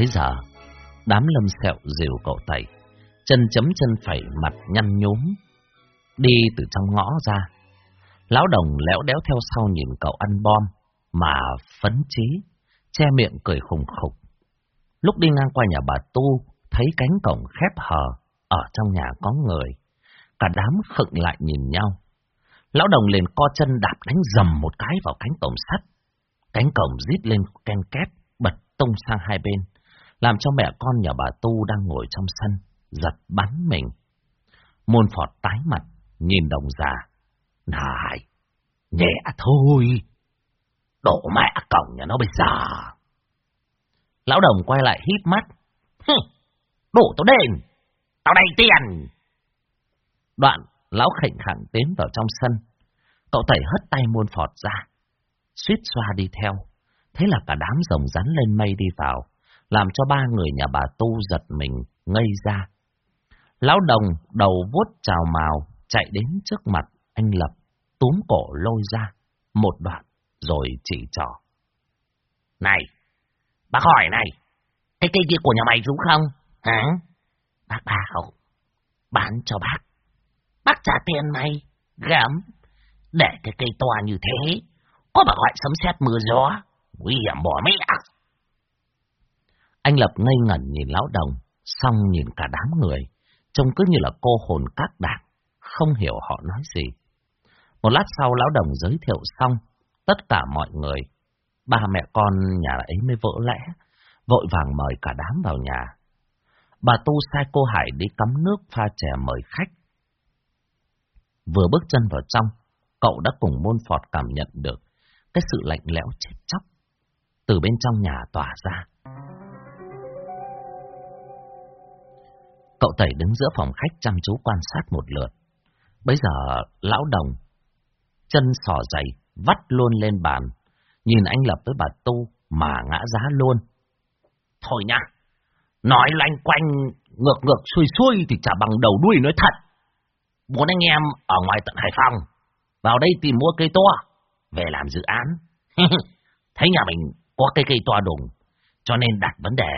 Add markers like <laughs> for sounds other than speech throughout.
Bấy giờ, đám lâm sẹo dìu cậu tẩy, chân chấm chân phẩy mặt nhăn nhúm, đi từ trong ngõ ra. Lão đồng lẽo đéo theo sau nhìn cậu ăn bom, mà phấn chí, che miệng cười khùng khục. Lúc đi ngang qua nhà bà Tu, thấy cánh cổng khép hờ, ở trong nhà có người. Cả đám khựng lại nhìn nhau. Lão đồng liền co chân đạp đánh dầm một cái vào cánh cổng sắt. Cánh cổng rít lên ken két, bật tung sang hai bên, làm cho mẹ con nhà bà Tu đang ngồi trong sân, giật bắn mình. Môn phọt tái mặt, nhìn đồng già. Này, nhẹ thôi, đổ mẹ cổng nhà nó bây giờ. Lão đồng quay lại hít mắt. Hừ, đủ tao đền, tao đầy tiền. Đoạn, lão khệnh khẳng tiến vào trong sân. Cậu tẩy hất tay muôn phọt ra. Suýt xoa đi theo. Thế là cả đám rồng rắn lên mây đi vào. Làm cho ba người nhà bà Tu giật mình, ngây ra. Lão đồng đầu vuốt trào màu, chạy đến trước mặt anh Lập, túm cổ lôi ra, một đoạn, rồi chỉ trỏ. Này, bác hỏi này, cái cây kia của nhà mày đúng không? Hả? Bác bảo bán cho bác. Bác trả tiền mày, gắm, để cái cây to như thế, có bà gọi sấm sét mưa gió, nguy hiểm bỏ mẹ. Anh Lập ngây ngẩn nhìn lão đồng, xong nhìn cả đám người, trông cứ như là cô hồn các đảng, không hiểu họ nói gì. Một lát sau lão đồng giới thiệu xong, tất cả mọi người, ba mẹ con nhà ấy mới vỡ lẽ, vội vàng mời cả đám vào nhà. Bà Tu sai cô Hải đi cắm nước pha chè mời khách. Vừa bước chân vào trong, cậu đã cùng môn phọt cảm nhận được cái sự lạnh lẽo chết chóc từ bên trong nhà tỏa ra. Cậu tẩy đứng giữa phòng khách chăm chú quan sát một lượt. Bây giờ lão đồng, chân sò dày, vắt luôn lên bàn, nhìn anh Lập với bà Tu mà ngã giá luôn. Thôi nha, nói lanh quanh, ngược ngược xuôi xuôi thì chả bằng đầu đuôi nói thật. Bốn anh em ở ngoài tận Hải Phòng, vào đây tìm mua cây to, về làm dự án. <laughs> Thấy nhà mình có cây cây to đùng, cho nên đặt vấn đề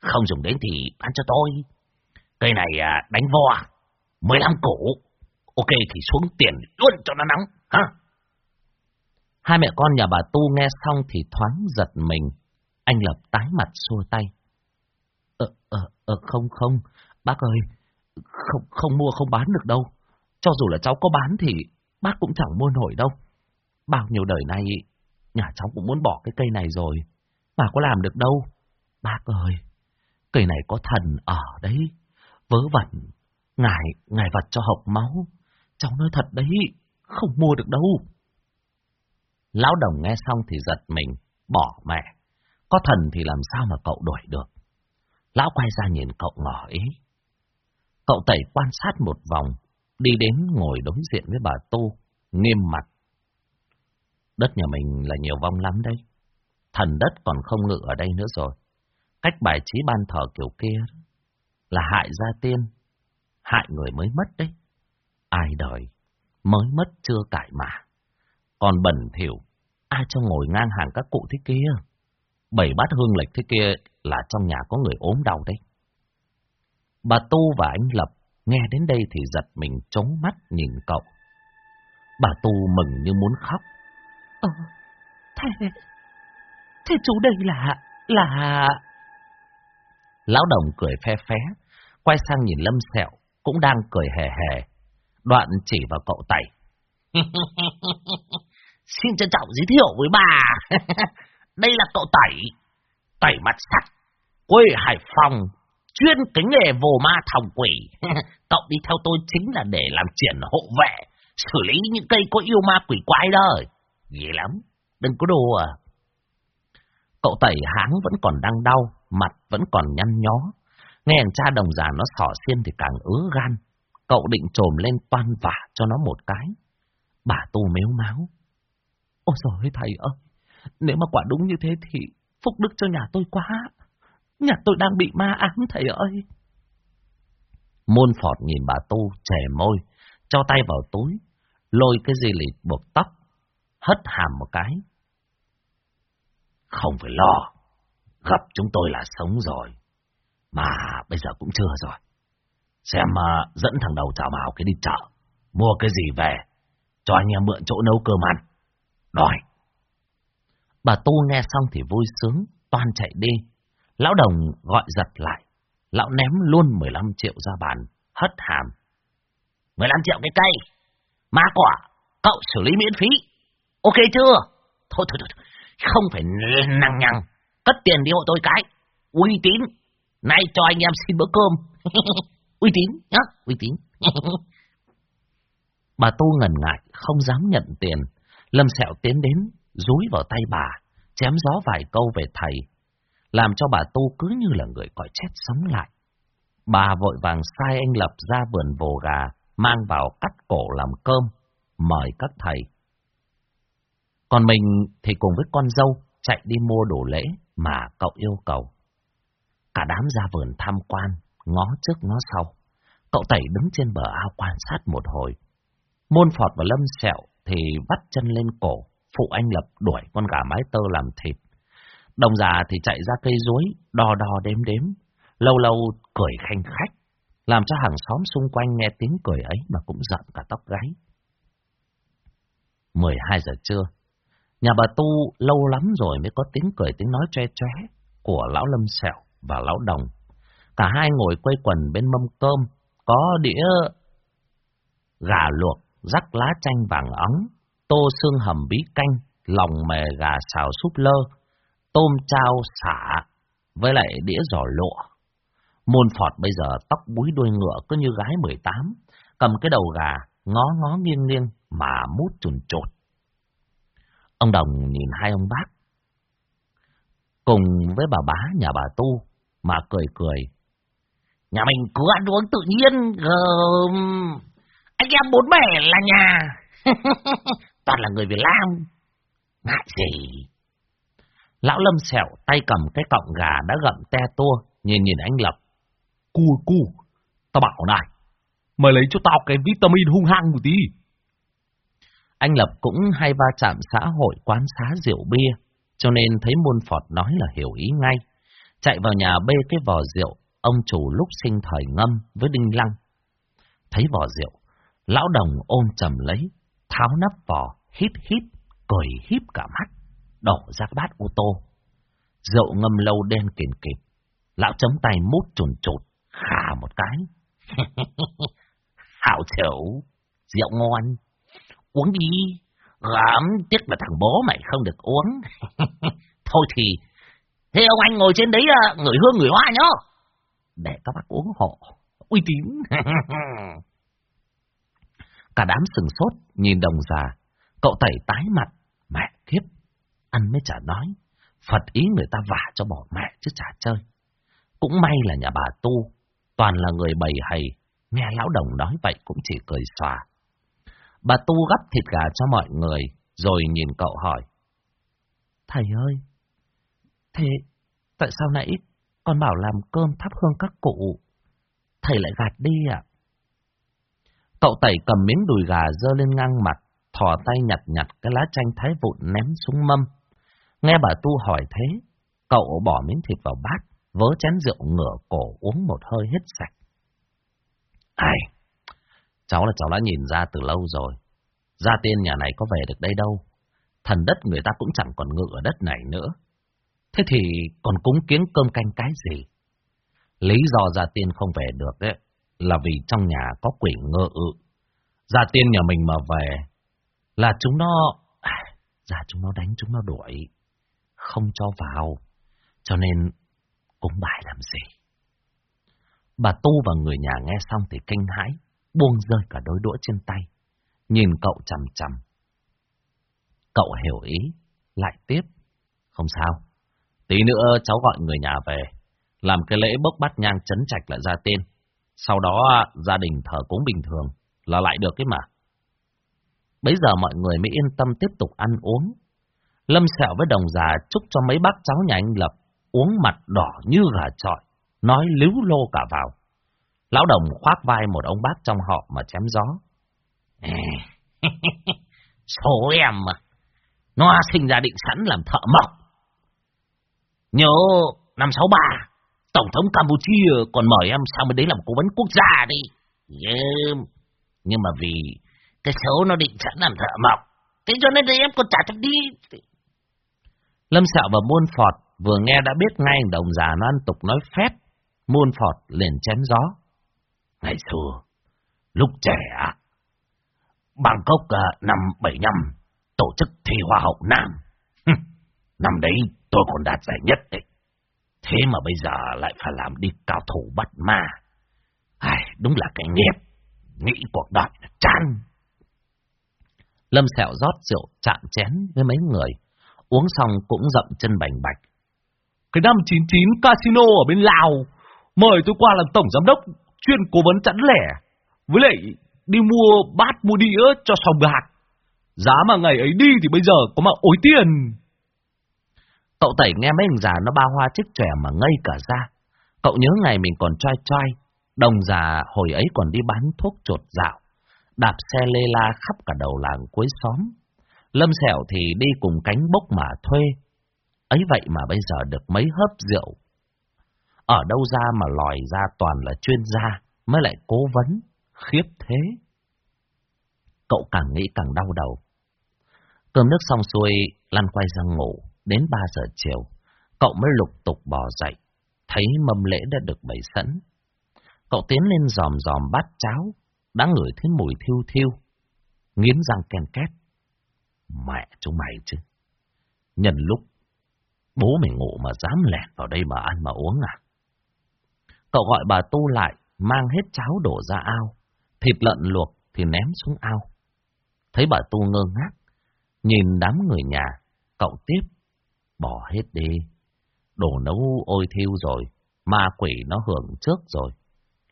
không dùng đến thì bán cho tôi. Cây này à, đánh vo, à? 15 củ. Ok thì xuống tiền luôn cho nó nóng. Hả? Hai mẹ con nhà bà Tu nghe xong thì thoáng giật mình. Anh Lập tái mặt xua tay. Ờ, ờ, ờ, không, không. Bác ơi, không, không mua không bán được đâu. Cho dù là cháu có bán thì bác cũng chẳng mua nổi đâu. Bao nhiêu đời nay, nhà cháu cũng muốn bỏ cái cây này rồi. Mà có làm được đâu. Bác ơi, cây này có thần ở đấy. Vớ vẩn, ngài, ngài vật cho học máu. Cháu nói thật đấy, không mua được đâu. Lão đồng nghe xong thì giật mình, bỏ mẹ. Có thần thì làm sao mà cậu đuổi được. Lão quay ra nhìn cậu ngỏ ý. Cậu tẩy quan sát một vòng, đi đến ngồi đối diện với bà tô, nghiêm mặt. Đất nhà mình là nhiều vong lắm đấy. Thần đất còn không ngự ở đây nữa rồi. Cách bài trí ban thờ kiểu kia là hại gia tiên, hại người mới mất đấy. Ai đời, mới mất chưa cải mà. Còn bẩn thỉu, ai cho ngồi ngang hàng các cụ thế kia? Bảy bát hương lệch thế kia là trong nhà có người ốm đau đấy. Bà Tu và anh Lập nghe đến đây thì giật mình trống mắt nhìn cậu. Bà Tu mừng như muốn khóc. Ờ, thế, thế chú đây là, là... Lão đồng cười phe phé, quay sang nhìn Lâm Sẹo, cũng đang cười hề hề. Đoạn chỉ vào cậu Tẩy. <laughs> Xin trân trọng giới thiệu với bà. <laughs> Đây là cậu Tẩy. Tẩy mặt sắt. Quê Hải Phòng. Chuyên cái nghề vồ ma thòng quỷ. <laughs> cậu đi theo tôi chính là để làm triển hộ vệ. Xử lý những cây có yêu ma quỷ quái đó. Ghê lắm. Đừng có đồ à. Cậu Tẩy háng vẫn còn đang đau. Mặt vẫn còn nhăn nhó. Nghe cha đồng già nó sỏ xiên thì càng ứa gan. Cậu định trồm lên toan vả cho nó một cái. Bà tu mếu máu. Ôi trời thầy ơi, nếu mà quả đúng như thế thì phúc đức cho nhà tôi quá. Nhà tôi đang bị ma ám thầy ơi. Môn phọt nhìn bà tu trẻ môi, cho tay vào túi, lôi cái dây lịt buộc tóc, hất hàm một cái. Không phải lo, gặp chúng tôi là sống rồi. Mà bây giờ cũng chưa rồi. Xem uh, dẫn thằng đầu chào mào cái đi chợ. Mua cái gì về. Cho anh em mượn chỗ nấu cơm ăn. Đòi. Bà Tu nghe xong thì vui sướng. Toan chạy đi. Lão đồng gọi giật lại. Lão ném luôn 15 triệu ra bàn. Hất hàm. 15 triệu cái cây. má quả. Cậu xử lý miễn phí. Ok chưa? Thôi thôi thôi. Không phải năng nhằng. Cất tiền đi hộ tôi cái. Uy tín. Nay cho anh em xin bữa cơm. <laughs> uy tín nhá. Uy tín. <laughs> bà Tô ngần ngại. Không dám nhận tiền. Lâm Sẹo tiến đến. Rúi vào tay bà. Chém gió vài câu về thầy. Làm cho bà Tô cứ như là người cõi chết sống lại. Bà vội vàng sai anh Lập ra vườn vồ gà, mang vào cắt cổ làm cơm, mời các thầy. Còn mình thì cùng với con dâu chạy đi mua đồ lễ mà cậu yêu cầu. Cả đám ra vườn tham quan, ngó trước ngó sau. Cậu tẩy đứng trên bờ ao quan sát một hồi. Môn Phọt và Lâm Sẹo thì vắt chân lên cổ, phụ anh Lập đuổi con gà mái tơ làm thịt. Đồng già thì chạy ra cây rối, đo đo đếm đếm, lâu lâu cười khanh khách, làm cho hàng xóm xung quanh nghe tiếng cười ấy mà cũng giận cả tóc gáy. 12 giờ trưa, nhà bà Tu lâu lắm rồi mới có tiếng cười tiếng nói tre tre của lão Lâm Sẹo và lão Đồng. Cả hai ngồi quây quần bên mâm cơm, có đĩa gà luộc, rắc lá chanh vàng óng, tô xương hầm bí canh, lòng mề gà xào súp lơ, tôm trao xả, với lại đĩa giò lụa. Môn Phọt bây giờ tóc búi đuôi ngựa cứ như gái 18, cầm cái đầu gà, ngó ngó nghiêng nghiêng mà mút chùn chột. Ông Đồng nhìn hai ông bác, cùng với bà bá nhà bà Tu mà cười cười. Nhà mình cứ ăn uống tự nhiên, gồm... anh em bốn bẻ là nhà. <laughs> Toàn là người Việt Nam. Ngại gì? Lão Lâm sẹo tay cầm cái cọng gà đã gậm te tua, nhìn nhìn anh Lập. Cu cu, tao bảo này, mày lấy cho tao cái vitamin hung hăng một tí. Anh Lập cũng hay va chạm xã hội quán xá rượu bia, cho nên thấy môn phọt nói là hiểu ý ngay. Chạy vào nhà bê cái vò rượu, ông chủ lúc sinh thời ngâm với đinh lăng. Thấy vò rượu, lão đồng ôm chầm lấy, tháo nắp vò, hít hít, cười híp cả mắt, đổ ra bát ô tô. Rượu ngâm lâu đen kìm kịp, lão chống tay mút chùn chụt, khà một cái. <laughs> Hảo chịu, rượu ngon, uống đi, gớm tiếc là thằng bố mày không được uống. <laughs> Thôi thì, thế ông anh ngồi trên đấy à, ngửi hương ngửi hoa nhá. Để các bác uống hộ, uy tín. <laughs> Cả đám sừng sốt, nhìn đồng già, cậu tẩy tái mặt, mẹ kiếp, ăn mới chả nói, Phật ý người ta vả cho bỏ mẹ chứ chả chơi. Cũng may là nhà bà tu, toàn là người bầy hầy, nghe lão đồng nói vậy cũng chỉ cười xòa. Bà tu gắp thịt gà cho mọi người, rồi nhìn cậu hỏi. Thầy ơi, thế tại sao nãy con bảo làm cơm thắp hương các cụ, thầy lại gạt đi ạ? Cậu tẩy cầm miếng đùi gà dơ lên ngang mặt, thò tay nhặt nhặt cái lá chanh thái vụn ném xuống mâm. Nghe bà tu hỏi thế, cậu bỏ miếng thịt vào bát, vớ chén rượu ngửa cổ uống một hơi hết sạch. Ai, cháu là cháu đã nhìn ra từ lâu rồi. Gia tiên nhà này có về được đây đâu. Thần đất người ta cũng chẳng còn ngự ở đất này nữa. Thế thì còn cúng kiến cơm canh cái gì? Lý do gia tiên không về được ấy, là vì trong nhà có quỷ ngơ ự. Gia tiên nhà mình mà về là chúng nó... À, dạ chúng nó đánh chúng nó đuổi. Không cho vào. Cho nên cúng bài làm gì? Bà Tu và người nhà nghe xong thì kinh hãi, buông rơi cả đôi đũa trên tay, nhìn cậu chằm chằm. Cậu hiểu ý, lại tiếp. Không sao, tí nữa cháu gọi người nhà về, làm cái lễ bốc bắt nhang chấn trạch lại ra tên. Sau đó à, gia đình thờ cúng bình thường là lại được cái mà. Bây giờ mọi người mới yên tâm tiếp tục ăn uống. Lâm Sẹo với đồng già chúc cho mấy bác cháu nhà anh Lập uống mặt đỏ như gà trọi, nói líu lô cả vào. Lão đồng khoác vai một ông bác trong họ mà chém gió. Số <laughs> em mà, nó sinh ra định sẵn làm thợ mộc. Nhớ năm 63, Tổng thống Campuchia còn mời em sang bên đấy làm cố vấn quốc gia đi. Yeah. Nhưng mà vì cái số nó định sẵn làm thợ mộc, thế cho nên em còn trả thật đi. Lâm sạo và Muôn Phọt vừa nghe đã biết ngay đồng già nó ăn tục nói phép. Muôn Phọt liền chém gió. Ngày xưa, lúc trẻ, Bangkok à, năm 75 tổ chức thi Hoa hậu Nam. năm đấy tôi còn đạt giải nhất đấy. Thế mà bây giờ lại phải làm đi cao thủ bắt ma. Ai, đúng là cái nghiệp. Nghĩ cuộc đời là chán. Lâm Sẹo rót rượu chạm chén với mấy người. Uống xong cũng dậm chân bành bạch. Cái năm 99 casino ở bên Lào. Mời tôi qua làm tổng giám đốc chuyên cố vấn chẵn lẻ. Với lại đi mua bát mua đĩa cho sòng bạc. Giá mà ngày ấy đi thì bây giờ có mà ối tiền. Cậu tẩy nghe mấy ông già nó ba hoa chiếc trẻ mà ngây cả ra. Cậu nhớ ngày mình còn trai trai, đồng già hồi ấy còn đi bán thuốc trột dạo, đạp xe lê la khắp cả đầu làng cuối xóm. Lâm Sẹo thì đi cùng cánh bốc mà thuê. Ấy vậy mà bây giờ được mấy hớp rượu. Ở đâu ra mà lòi ra toàn là chuyên gia, mới lại cố vấn, khiếp thế. Cậu càng nghĩ càng đau đầu. Cơm nước xong xuôi, lăn quay ra ngủ. Đến 3 giờ chiều, cậu mới lục tục bò dậy, thấy mâm lễ đã được bày sẵn. Cậu tiến lên dòm dòm bát cháo, đã ngửi thấy mùi thiêu thiêu, nghiến răng ken két. Mẹ chúng mày chứ, nhân lúc bố mày ngủ mà dám lẹn vào đây mà ăn mà uống à? Cậu gọi bà Tu lại, mang hết cháo đổ ra ao, thịt lợn luộc thì ném xuống ao. Thấy bà Tu ngơ ngác, nhìn đám người nhà, cậu tiếp Bỏ hết đi. Đồ nấu ôi thiêu rồi, ma quỷ nó hưởng trước rồi.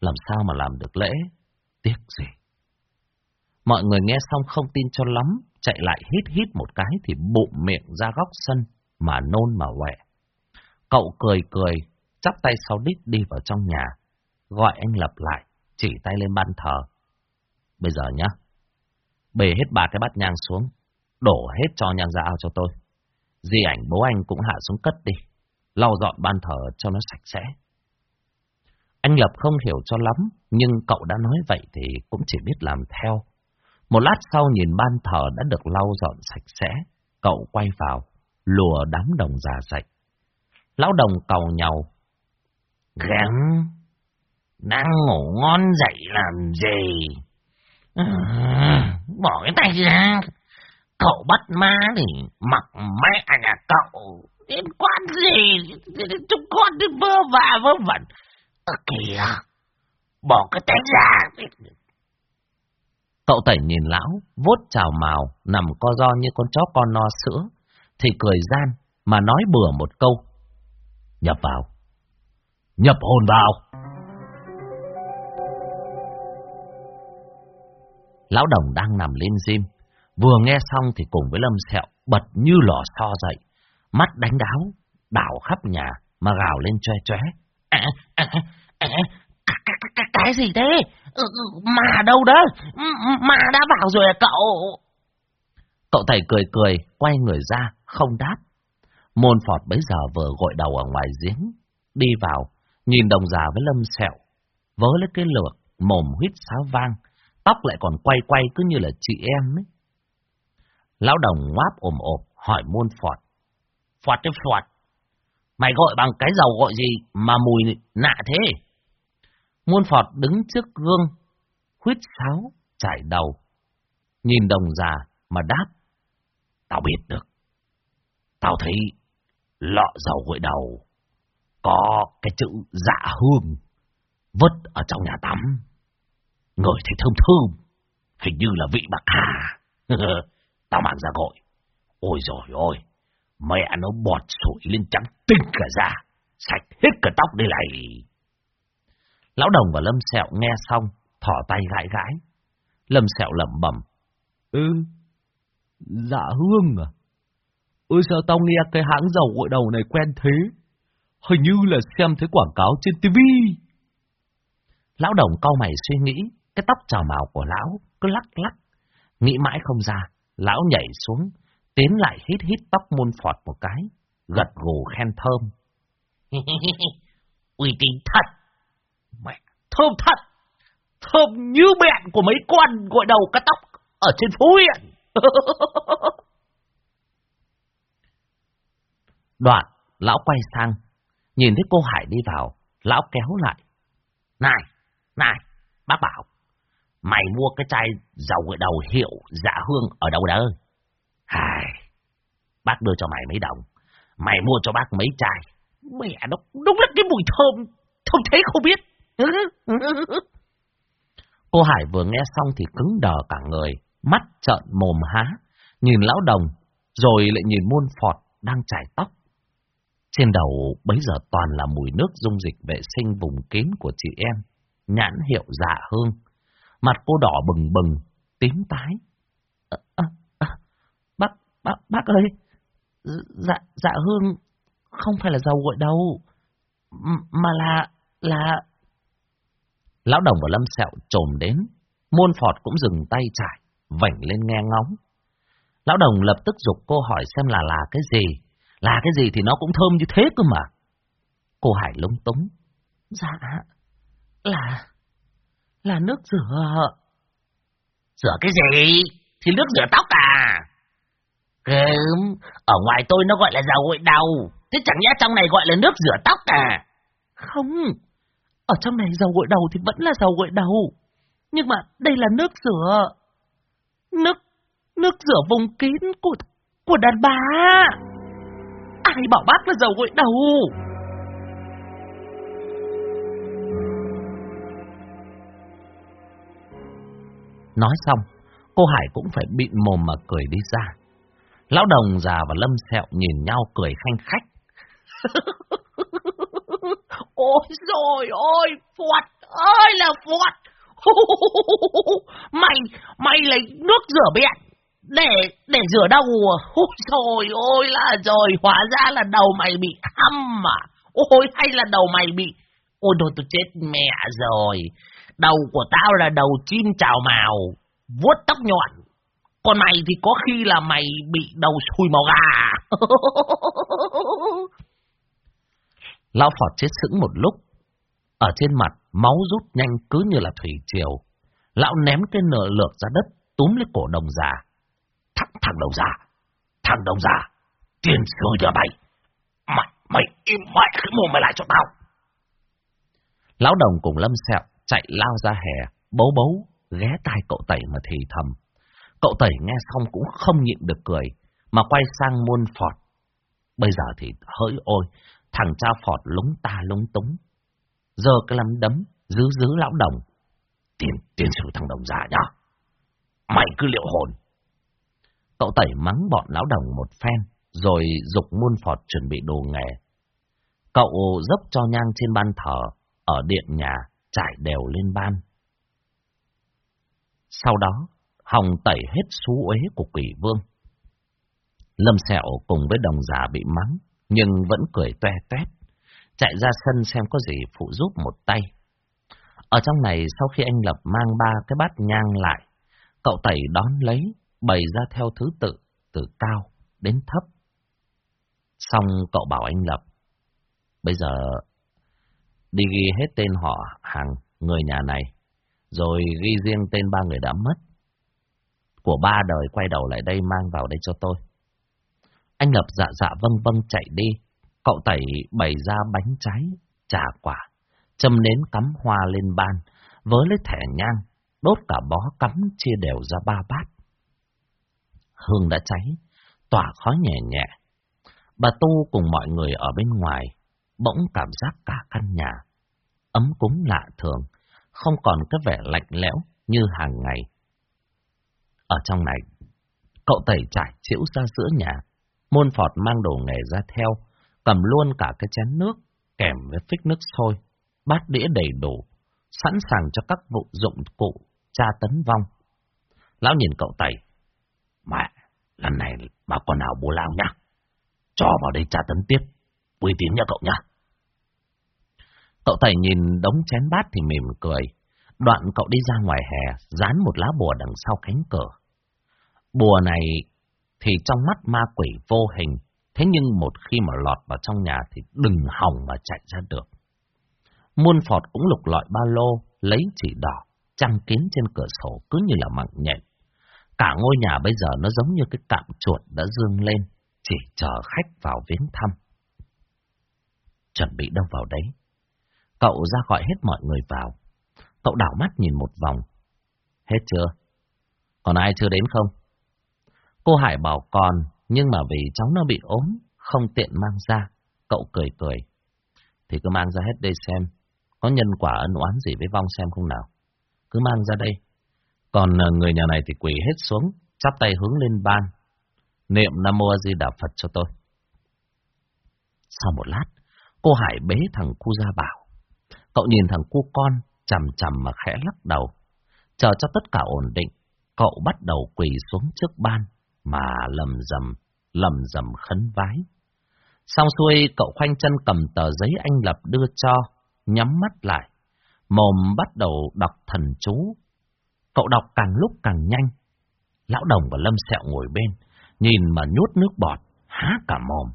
Làm sao mà làm được lễ? Tiếc gì? Mọi người nghe xong không tin cho lắm, chạy lại hít hít một cái thì bụng miệng ra góc sân, mà nôn mà quẹ. Cậu cười cười, chắp tay sau đít đi vào trong nhà, gọi anh Lập lại, chỉ tay lên ban thờ. Bây giờ nhá, bề hết ba cái bát nhang xuống, đổ hết cho nhang ra ao cho tôi. Di ảnh bố anh cũng hạ xuống cất đi, lau dọn ban thờ cho nó sạch sẽ. Anh Lập không hiểu cho lắm, nhưng cậu đã nói vậy thì cũng chỉ biết làm theo. Một lát sau nhìn ban thờ đã được lau dọn sạch sẽ, cậu quay vào, lùa đám đồng già dậy. Lão đồng cầu nhau. Gắng, đang ngủ ngon dậy làm gì? À, bỏ cái tay ra, Cậu bắt má thì mặc mẹ nhà cậu. Liên quan gì? Chúng con đi vơ vả vơ vẩn. Ở kìa, bỏ cái tay ra. Cậu tẩy nhìn lão, vuốt chào màu, nằm co do như con chó con no sữa, thì cười gian, mà nói bừa một câu. Nhập vào. Nhập hồn vào. Lão đồng đang nằm lên diêm Vừa nghe xong thì cùng với Lâm Sẹo bật như lò xo dậy, mắt đánh đáo, đảo khắp nhà mà gào lên choe choé. À, à, à, cái, gì thế? Ừ, ừ, mà đâu đấy? Ừ, mà đã vào rồi à cậu? Cậu thầy cười cười, quay người ra, không đáp. Môn Phọt bấy giờ vừa gội đầu ở ngoài giếng, đi vào, nhìn đồng già với lâm sẹo, vớ lấy cái lược, mồm huyết sáo vang, tóc lại còn quay quay cứ như là chị em ấy. Lão đồng ngoáp ồm ộp, hỏi muôn phọt. Phọt cái phọt, mày gọi bằng cái dầu gọi gì mà mùi nạ thế? Muôn phọt đứng trước gương, huyết sáo, chải đầu. Nhìn đồng già mà đáp. Tao biết được. Tao thấy lọ dầu gội đầu có cái chữ dạ hương vứt ở trong nhà tắm. Người thì thơm thơm, hình như là vị bạc hà. <laughs> Tao mang ra gọi. Ôi rồi ôi, mẹ nó bọt sủi lên trắng tinh cả da, sạch hết cả tóc đây này. Lão Đồng và Lâm Sẹo nghe xong, thỏ tay gãi gãi. Lâm Sẹo lẩm bẩm. Ừ, dạ hương à? Ôi sao tao nghe cái hãng dầu gội đầu này quen thế? Hình như là xem thấy quảng cáo trên tivi. Lão Đồng cau mày suy nghĩ, cái tóc trào màu của lão cứ lắc lắc, nghĩ mãi không ra. Lão nhảy xuống, tiến lại hít hít tóc môn phọt một cái, gật gù khen thơm. <laughs> Uy tín thật. Mẹ, thơm thật. Thơm như mẹn của mấy con gội đầu cắt tóc ở trên phố huyện. <laughs> Đoạn, lão quay sang, nhìn thấy cô Hải đi vào, lão kéo lại. Này, này, bác bảo, mày mua cái chai dầu gội đầu hiệu dạ hương ở đâu đó? Hài, bác đưa cho mày mấy đồng, mày mua cho bác mấy chai. Mẹ nó, đúng là cái mùi thơm, không thấy không biết. <laughs> Cô Hải vừa nghe xong thì cứng đờ cả người, mắt trợn mồm há, nhìn lão đồng, rồi lại nhìn muôn phọt đang chải tóc. Trên đầu bấy giờ toàn là mùi nước dung dịch vệ sinh vùng kín của chị em, nhãn hiệu dạ hương. Mặt cô đỏ bừng bừng, tím tái. À, à, à, bác, bác, bác ơi, dạ, dạ hương không phải là dầu gội đâu, mà là, là... Lão đồng và lâm sẹo trồm đến, muôn phọt cũng dừng tay trải, vảnh lên nghe ngóng. Lão đồng lập tức dục cô hỏi xem là là cái gì, là cái gì thì nó cũng thơm như thế cơ mà. Cô Hải lúng túng. Dạ, là là nước rửa. Rửa cái gì? Thì nước rửa tóc à? Gớm, ở ngoài tôi nó gọi là dầu gội đầu. Thế chẳng nhẽ trong này gọi là nước rửa tóc à? Không, ở trong này dầu gội đầu thì vẫn là dầu gội đầu. Nhưng mà đây là nước rửa. Nước, nước rửa vùng kín của, của đàn bà. Ai bảo bác là dầu gội đầu? Nói xong, cô Hải cũng phải bịn mồm mà cười đi ra. Lão đồng già và lâm sẹo nhìn nhau cười khanh khách. <laughs> ôi rồi ôi, Phật ơi là Phật. <laughs> mày, mày lấy nước rửa bẹn để để rửa đầu à? ôi trời ôi là rồi hóa ra là đầu mày bị hâm mà ôi hay là đầu mày bị ôi đồ tôi chết mẹ rồi đầu của tao là đầu chim chào màu vuốt tóc nhọn còn mày thì có khi là mày bị đầu xùi màu gà. <laughs> Lão phọt chết sững một lúc. Ở trên mặt máu rút nhanh cứ như là thủy triều. Lão ném cái nợ lược ra đất túm lấy cổ đồng già. Thằng, thằng đồng già, thằng đồng già, tiền sư nhà mày, mày, mày im mẹ cái mồm mày lại cho tao. Lão đồng cùng lâm sẹo chạy lao ra hè, bấu bấu, ghé tai cậu tẩy mà thì thầm. Cậu tẩy nghe xong cũng không nhịn được cười, mà quay sang muôn phọt. Bây giờ thì hỡi ôi, thằng cha phọt lúng ta lúng túng. Giờ cái lắm đấm, giữ giữ lão đồng. Tiền, tiền sử thằng đồng già nhá. Mày cứ liệu hồn, Cậu tẩy mắng bọn lão đồng một phen, rồi dục muôn phọt chuẩn bị đồ nghề. Cậu dốc cho nhang trên ban thờ, ở điện nhà, trải đều lên ban. Sau đó, Hồng tẩy hết xú uế của quỷ vương. Lâm Sẹo cùng với đồng giả bị mắng, nhưng vẫn cười toe toét, chạy ra sân xem có gì phụ giúp một tay. Ở trong này, sau khi anh Lập mang ba cái bát nhang lại, cậu tẩy đón lấy, bày ra theo thứ tự, từ cao đến thấp. Xong cậu bảo anh Lập, bây giờ đi ghi hết tên họ hàng người nhà này, rồi ghi riêng tên ba người đã mất. Của ba đời quay đầu lại đây mang vào đây cho tôi. Anh Lập dạ dạ vâng vâng chạy đi, cậu tẩy bày ra bánh trái, trà quả, châm nến cắm hoa lên ban, với lấy thẻ nhang, đốt cả bó cắm chia đều ra ba bát hương đã cháy, tỏa khói nhẹ nhẹ. Bà Tu cùng mọi người ở bên ngoài, bỗng cảm giác cả căn nhà. Ấm cúng lạ thường, không còn cái vẻ lạnh lẽo như hàng ngày. Ở trong này, cậu tẩy trải chịu ra giữa nhà, môn phọt mang đồ nghề ra theo, cầm luôn cả cái chén nước, kèm với phích nước sôi, bát đĩa đầy đủ, sẵn sàng cho các vụ dụng cụ, tra tấn vong. Lão nhìn cậu tẩy, Mẹ, lần này bà con nào bố lao nhá. Cho vào đây tra tấn tiếp. Uy tín nha cậu nhá. Cậu Tẩy nhìn đống chén bát thì mỉm cười. Đoạn cậu đi ra ngoài hè, dán một lá bùa đằng sau cánh cửa. Bùa này thì trong mắt ma quỷ vô hình, Thế nhưng một khi mà lọt vào trong nhà thì đừng hòng mà chạy ra được. Muôn phọt cũng lục lọi ba lô, lấy chỉ đỏ, trăng kín trên cửa sổ cứ như là mặn nhện. Cả ngôi nhà bây giờ nó giống như cái cạm chuột đã dương lên, chỉ chờ khách vào viếng thăm. Chuẩn bị đâu vào đấy. Cậu ra gọi hết mọi người vào. Cậu đảo mắt nhìn một vòng. Hết chưa? Còn ai chưa đến không? Cô Hải bảo còn, nhưng mà vì cháu nó bị ốm, không tiện mang ra. Cậu cười cười. Thì cứ mang ra hết đây xem. Có nhân quả ân oán gì với vong xem không nào. Cứ mang ra đây. Còn ờ, người nhà này thì quỳ hết xuống, chắp tay hướng lên ban. Niệm Nam Mô A Di Đà Phật cho tôi. Sau một lát, cô Hải bế thằng cu Gia bảo. Cậu nhìn thằng cu con, chầm chầm mà khẽ lắc đầu. Chờ cho tất cả ổn định, cậu bắt đầu quỳ xuống trước ban, mà lầm rầm, lầm rầm khấn vái. Xong xuôi, cậu khoanh chân cầm tờ giấy anh Lập đưa cho, nhắm mắt lại. Mồm bắt đầu đọc thần chú. Cậu đọc càng lúc càng nhanh. Lão Đồng và Lâm Sẹo ngồi bên, nhìn mà nhốt nước bọt, há cả mồm.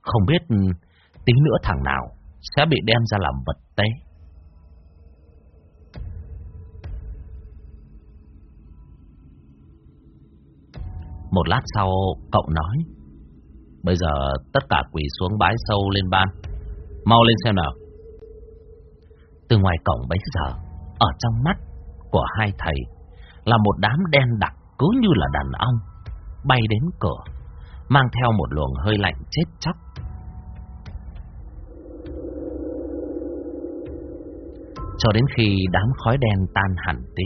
Không biết tí nữa thằng nào sẽ bị đem ra làm vật tế. Một lát sau, cậu nói, bây giờ tất cả quỳ xuống bái sâu lên ban. Mau lên xem nào. Từ ngoài cổng bấy giờ, ở trong mắt của hai thầy là một đám đen đặc cứ như là đàn ông, bay đến cửa, mang theo một luồng hơi lạnh chết chóc. Cho đến khi đám khói đen tan hẳn đi,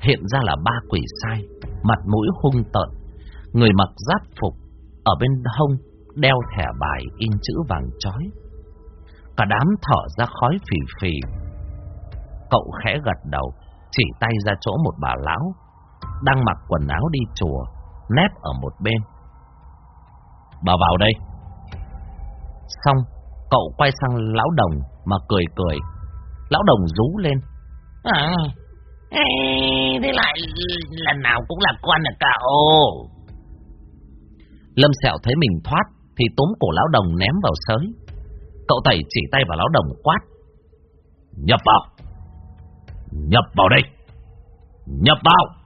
hiện ra là ba quỷ sai, mặt mũi hung tợn, người mặc giáp phục, ở bên hông đeo thẻ bài in chữ vàng chói. Cả đám thở ra khói phì phì. Cậu khẽ gật đầu, chỉ tay ra chỗ một bà lão, đang mặc quần áo đi chùa, nép ở một bên. Bà vào đây. Xong, cậu quay sang lão đồng mà cười cười. Lão đồng rú lên. À, ê, thế lại lần nào cũng là con à cậu. Lâm Sẹo thấy mình thoát thì túm cổ lão đồng ném vào sới. Cậu tẩy chỉ tay vào lão đồng quát. Nhập vào! Nhập vào đây! Nhập vào!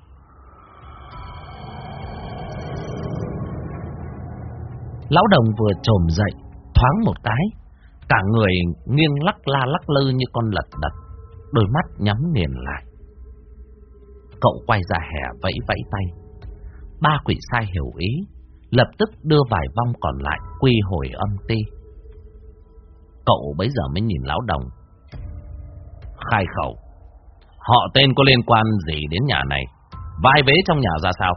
Lão đồng vừa trồm dậy, thoáng một cái. Cả người nghiêng lắc la lắc lư như con lật đật, đôi mắt nhắm nghiền lại. Cậu quay ra hè vẫy vẫy tay. Ba quỷ sai hiểu ý, lập tức đưa vài vong còn lại quy hồi âm ti. Cậu bấy giờ mới nhìn lão đồng. Khai khẩu, họ tên có liên quan gì đến nhà này? Vai vế trong nhà ra sao?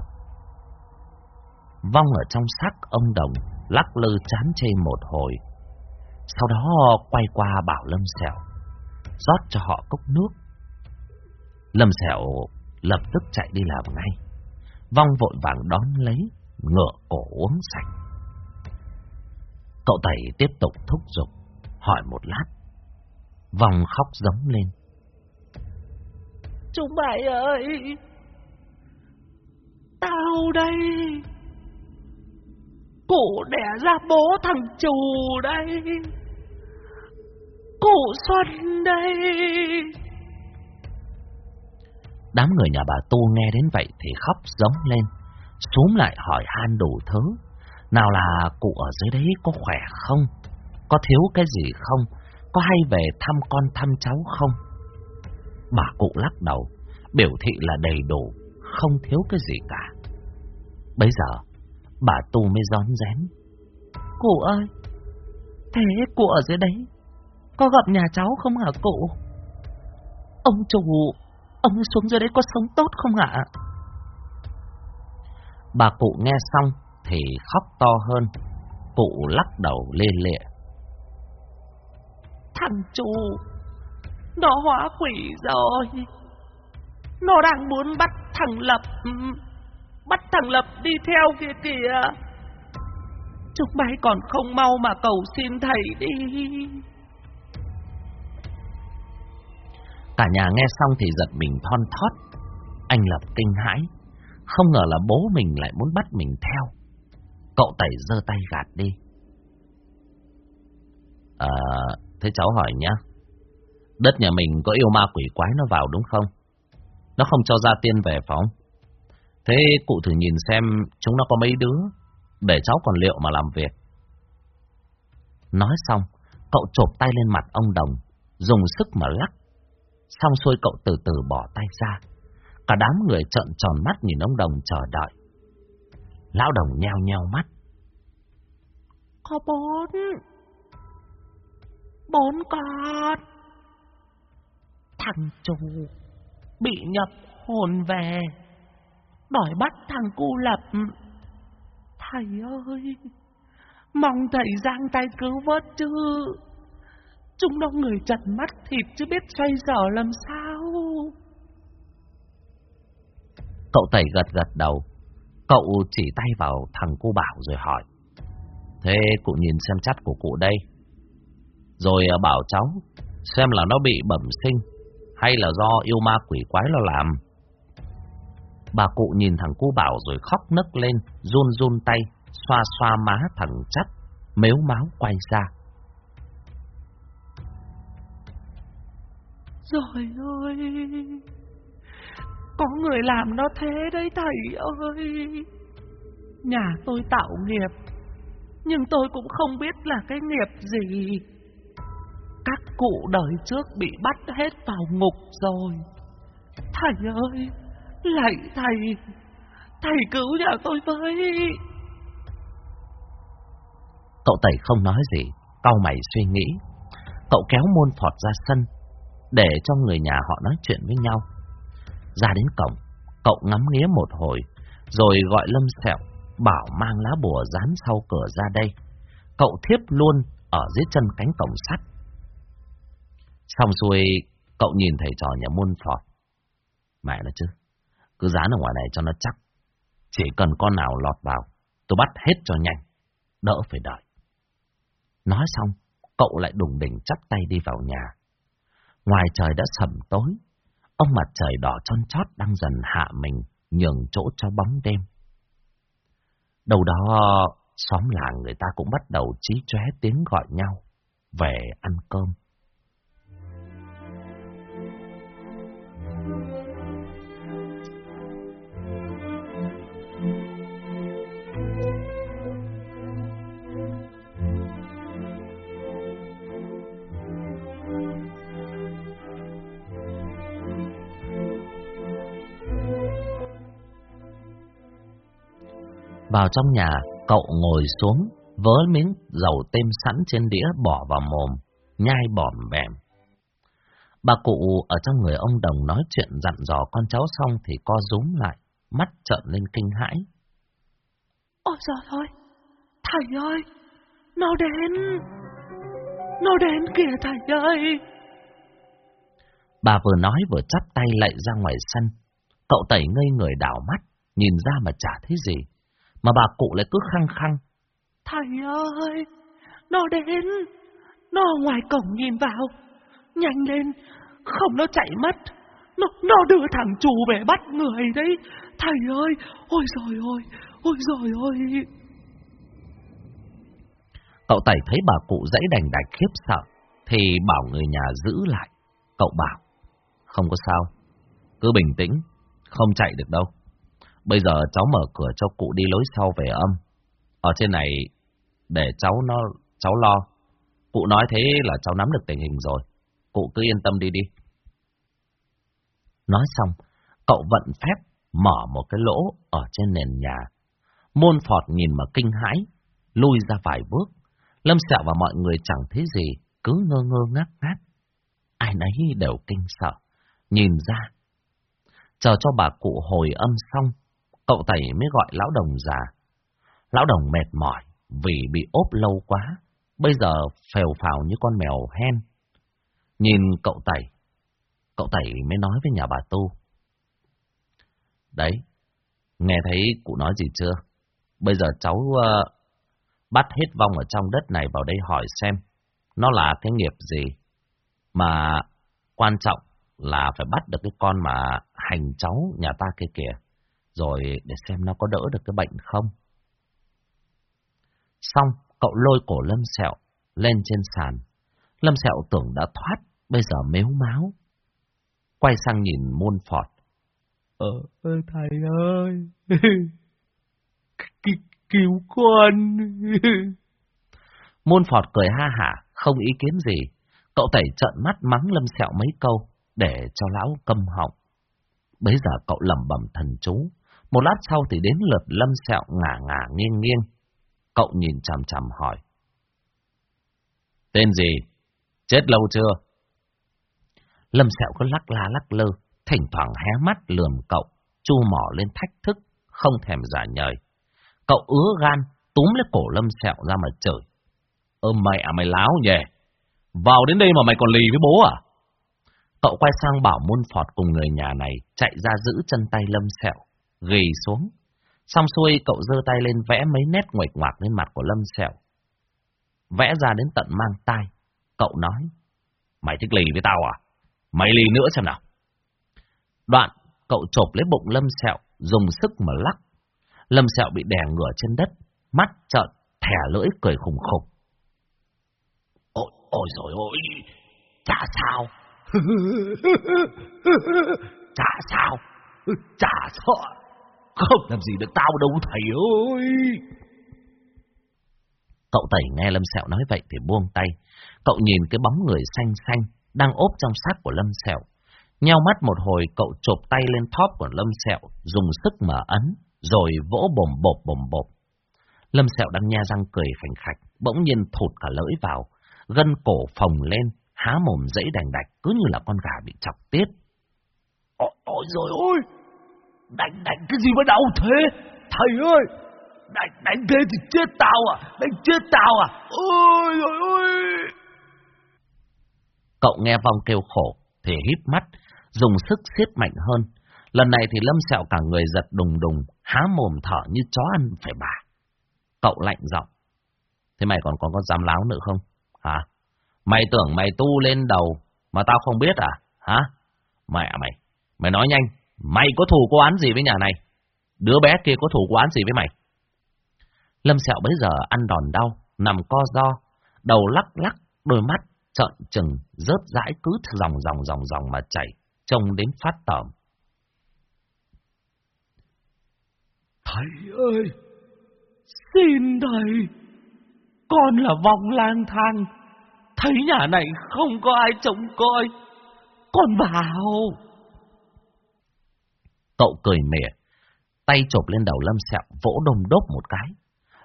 Vong ở trong sắc ông đồng lắc lư chán chê một hồi. Sau đó quay qua bảo Lâm Sẹo, rót cho họ cốc nước. Lâm Sẹo lập tức chạy đi làm ngay. Vong vội vàng đón lấy, ngựa cổ uống sạch. Cậu Tẩy tiếp tục thúc giục, hỏi một lát. Vong khóc giống lên. Chúng mày ơi! Tao đây! Cụ đẻ ra bố thằng chủ đây! Cụ Xuân đây! Đám người nhà bà Tu nghe đến vậy thì khóc giống lên, xuống lại hỏi han đủ thứ. Nào là cụ ở dưới đấy có khỏe không? Có thiếu cái gì không? Có hay về thăm con thăm cháu không? Bà cụ lắc đầu, biểu thị là đầy đủ, không thiếu cái gì cả. Bây giờ, bà Tu mới rón rén. Cụ ơi, thế cụ ở dưới đấy, có gặp nhà cháu không hả cụ? Ông chủ, ông xuống dưới đấy có sống tốt không ạ? Bà cụ nghe xong thì khóc to hơn, cụ lắc đầu lê lệ. Thằng chủ, nó hóa quỷ rồi. Nó đang muốn bắt thằng Lập, bắt thằng Lập đi theo kia kìa. Chúng mày còn không mau mà cầu xin thầy đi. Cả nhà nghe xong thì giật mình thon thót. Anh Lập kinh hãi, không ngờ là bố mình lại muốn bắt mình theo. Cậu tẩy giơ tay gạt đi, À, thế cháu hỏi nhá. Đất nhà mình có yêu ma quỷ quái nó vào đúng không? Nó không cho ra tiên về phóng. Thế cụ thử nhìn xem chúng nó có mấy đứa, để cháu còn liệu mà làm việc. Nói xong, cậu chộp tay lên mặt ông Đồng, dùng sức mà lắc. Xong xuôi cậu từ từ bỏ tay ra. Cả đám người trợn tròn mắt nhìn ông Đồng chờ đợi. Lão Đồng nheo nheo mắt. Có bốn. Bốn con. Thằng chủ bị nhập hồn về. Đòi bắt thằng cu lập. Thầy ơi! Mong thầy giang tay cứu vớt chứ. Chúng nó người chặt mắt thịt chứ biết xoay sở làm sao. Cậu tẩy gật gật đầu. Cậu chỉ tay vào thằng cô Bảo rồi hỏi. Thế cụ nhìn xem chắt của cụ đây. Rồi à, bảo cháu xem là nó bị bẩm sinh hay là do yêu ma quỷ quái nó làm. Bà cụ nhìn thằng cô Bảo rồi khóc nấc lên, run run tay, xoa xoa má thằng chắt, mếu máu quay ra. Rồi ơi, có người làm nó thế đấy thầy ơi. Nhà tôi tạo nghiệp, nhưng tôi cũng không biết là cái nghiệp gì. Các cụ đời trước bị bắt hết vào ngục rồi. Thầy ơi, lạy thầy, thầy cứu nhà tôi với. Cậu Tẩy không nói gì, cau mày suy nghĩ. Cậu kéo môn phọt ra sân, để cho người nhà họ nói chuyện với nhau. Ra đến cổng, cậu ngắm nghía một hồi, rồi gọi Lâm Sẹo, bảo mang lá bùa dán sau cửa ra đây. Cậu thiếp luôn ở dưới chân cánh cổng sắt. Xong xuôi, cậu nhìn thầy trò nhà môn phọt. Mẹ nó chứ, cứ dán ở ngoài này cho nó chắc. Chỉ cần con nào lọt vào, tôi bắt hết cho nhanh, đỡ phải đợi. Nói xong, cậu lại đùng đỉnh chắp tay đi vào nhà. Ngoài trời đã sầm tối, ông mặt trời đỏ tròn chót đang dần hạ mình, nhường chỗ cho bóng đêm. Đầu đó, xóm làng người ta cũng bắt đầu trí chóe tiếng gọi nhau về ăn cơm. Vào trong nhà, cậu ngồi xuống, vớ miếng dầu têm sẵn trên đĩa bỏ vào mồm, nhai bỏm bẻm. Bà cụ ở trong người ông Đồng nói chuyện dặn dò con cháu xong thì co rúm lại, mắt trợn lên kinh hãi. Ôi trời ơi, thầy ơi, nó đến, nó đến kìa thầy ơi. Bà vừa nói vừa chắp tay lạy ra ngoài sân, cậu tẩy ngây người đảo mắt, nhìn ra mà chả thấy gì mà bà cụ lại cứ khăng khăng. Thầy ơi, nó đến, nó ngoài cổng nhìn vào, nhanh lên, không nó chạy mất, nó, nó đưa thằng chủ về bắt người đấy, thầy ơi, ôi rồi ôi, ôi rồi ôi. Cậu Tẩy thấy bà cụ dãy đành đạch khiếp sợ, thì bảo người nhà giữ lại. Cậu bảo, không có sao, cứ bình tĩnh, không chạy được đâu. Bây giờ cháu mở cửa cho cụ đi lối sau về âm. Ở trên này, để cháu nó cháu lo. Cụ nói thế là cháu nắm được tình hình rồi. Cụ cứ yên tâm đi đi. Nói xong, cậu vận phép mở một cái lỗ ở trên nền nhà. Môn phọt nhìn mà kinh hãi, lui ra vài bước. Lâm Sẹo và mọi người chẳng thấy gì, cứ ngơ ngơ ngác ngác. Ai nấy đều kinh sợ, nhìn ra. Chờ cho bà cụ hồi âm xong, Cậu Tẩy mới gọi lão đồng già. Lão đồng mệt mỏi vì bị ốp lâu quá, bây giờ phèo phào như con mèo hen. Nhìn cậu Tẩy, cậu Tẩy mới nói với nhà bà Tu. Đấy, nghe thấy cụ nói gì chưa? Bây giờ cháu uh, bắt hết vong ở trong đất này vào đây hỏi xem, nó là cái nghiệp gì? Mà quan trọng là phải bắt được cái con mà hành cháu nhà ta kia kìa rồi để xem nó có đỡ được cái bệnh không. Xong, cậu lôi cổ lâm sẹo, lên trên sàn. Lâm Sẹo tưởng đã thoát, bây giờ mếu máu. Quay sang nhìn muôn phọt. Ờ, thầy ơi, <laughs> cứu con. <laughs> Muôn phọt cười ha hả, không ý kiến gì. Cậu tẩy trợn mắt mắng Lâm Sẹo mấy câu, để cho lão câm họng. Bấy giờ cậu lẩm bẩm thần chú. Một lát sau thì đến lượt Lâm Sẹo ngả ngả nghiêng nghiêng. Cậu nhìn chằm chằm hỏi. Tên gì? Chết lâu chưa? Lâm Sẹo cứ lắc la lắc lơ, thỉnh thoảng hé mắt lườm cậu, chu mỏ lên thách thức, không thèm giả nhời. Cậu ứa gan, túm lấy cổ Lâm Sẹo ra mà chửi. Ơ mày à mày láo nhỉ? Vào đến đây mà mày còn lì với bố à? Cậu quay sang bảo môn phọt cùng người nhà này chạy ra giữ chân tay Lâm Sẹo, ghi xuống. Xong xuôi cậu giơ tay lên vẽ mấy nét nguệch ngoạc lên mặt của Lâm Sẹo. Vẽ ra đến tận mang tai. Cậu nói, mày thích lì với tao à? Mày lì nữa xem nào. Đoạn, cậu chộp lấy bụng Lâm Sẹo, dùng sức mà lắc. Lâm Sẹo bị đè ngửa trên đất, mắt trợn, thẻ lưỡi cười khùng khục. Ôi, ôi rồi ôi, chả sao. <laughs> chả sao, chả sợ. Không làm gì được tao đâu thầy ơi. Cậu tẩy nghe Lâm Sẹo nói vậy thì buông tay. Cậu nhìn cái bóng người xanh xanh đang ốp trong xác của Lâm Sẹo. Nheo mắt một hồi cậu chộp tay lên thóp của Lâm Sẹo, dùng sức mở ấn, rồi vỗ bồm bộp bồm bộp. Lâm Sẹo đang nha răng cười khảnh khạch, bỗng nhiên thụt cả lưỡi vào, gân cổ phồng lên, há mồm dãy đành đạch, cứ như là con gà bị chọc tiết. Ôi, ôi rồi ôi, đánh đánh cái gì mà đau thế, thầy ơi, đánh đánh thế thì chết tao à, đánh chết tao à, ôi trời ôi. Cậu nghe vong kêu khổ, thì híp mắt, dùng sức siết mạnh hơn. Lần này thì Lâm Sẹo cả người giật đùng đùng, há mồm thở như chó ăn phải bà. Cậu lạnh giọng. Thế mày còn có con dám láo nữa không? Hả? Mày tưởng mày tu lên đầu mà tao không biết à? Hả? Mẹ mày, mày nói nhanh, mày có thù có án gì với nhà này? Đứa bé kia có thù có án gì với mày? Lâm Sẹo bấy giờ ăn đòn đau, nằm co do, đầu lắc lắc, đôi mắt trợn trừng, rớt rãi cứ dòng dòng dòng dòng mà chảy, trông đến phát tởm. Thầy ơi, xin thầy, con là vong lang thang, thấy nhà này không có ai trông coi, con vào. Cậu cười mỉa, tay chộp lên đầu Lâm Sẹo vỗ đồm đốp một cái.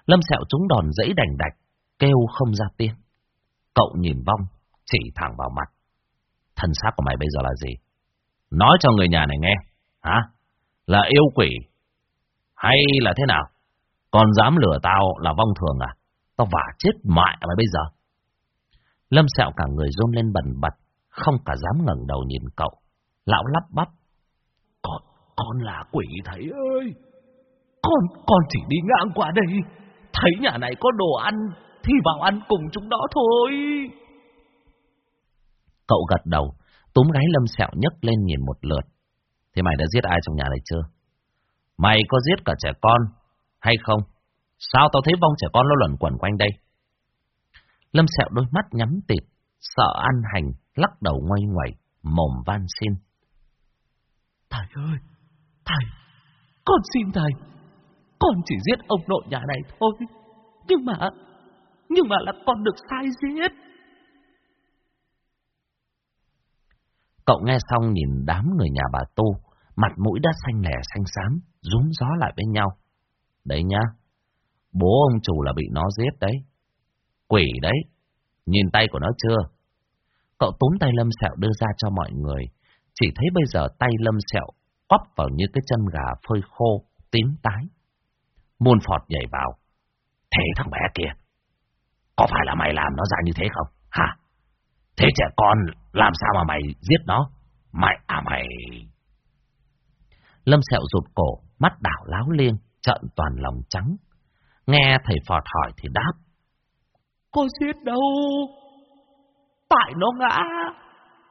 Lâm Sẹo trúng đòn dẫy đành đạch, kêu không ra tiếng. Cậu nhìn vong, chỉ thẳng vào mặt. Thân xác của mày bây giờ là gì? Nói cho người nhà này nghe, hả? Là yêu quỷ? Hay là thế nào? Còn dám lừa tao là vong thường à? Tao vả chết mại mày bây giờ. Lâm sẹo cả người rôn lên bần bật, không cả dám ngẩng đầu nhìn cậu. Lão lắp bắp. Con, là quỷ thầy ơi. Con, con chỉ đi ngang qua đây. Thấy nhà này có đồ ăn thì vào ăn cùng chúng đó thôi. Cậu gật đầu, túm gái Lâm Sẹo nhấc lên nhìn một lượt. Thế mày đã giết ai trong nhà này chưa? Mày có giết cả trẻ con, hay không? Sao tao thấy vong trẻ con nó luẩn quẩn quanh đây? Lâm Sẹo đôi mắt nhắm tịt, sợ ăn hành, lắc đầu ngoay ngoẩy, mồm van xin. Thầy ơi, thầy, con xin thầy, con chỉ giết ông nội nhà này thôi. Nhưng mà, nhưng mà là con được sai giết. Cậu nghe xong nhìn đám người nhà bà tô, mặt mũi đã xanh lẻ xanh xám, rúm gió lại với nhau. Đấy nhá, bố ông chủ là bị nó giết đấy. Quỷ đấy, nhìn tay của nó chưa? Cậu túm tay Lâm Sẹo đưa ra cho mọi người, chỉ thấy bây giờ tay Lâm Sẹo quắp vào như cái chân gà phơi khô, tím tái. Muôn phọt nhảy vào. Thế thằng bé kia, có phải là mày làm nó ra như thế không? Hả? Thế trẻ con làm sao mà mày giết nó? Mày à mày... Lâm sẹo rụt cổ, mắt đảo láo liên, trợn toàn lòng trắng. Nghe thầy Phọt hỏi thì đáp. Có giết đâu? Tại nó ngã.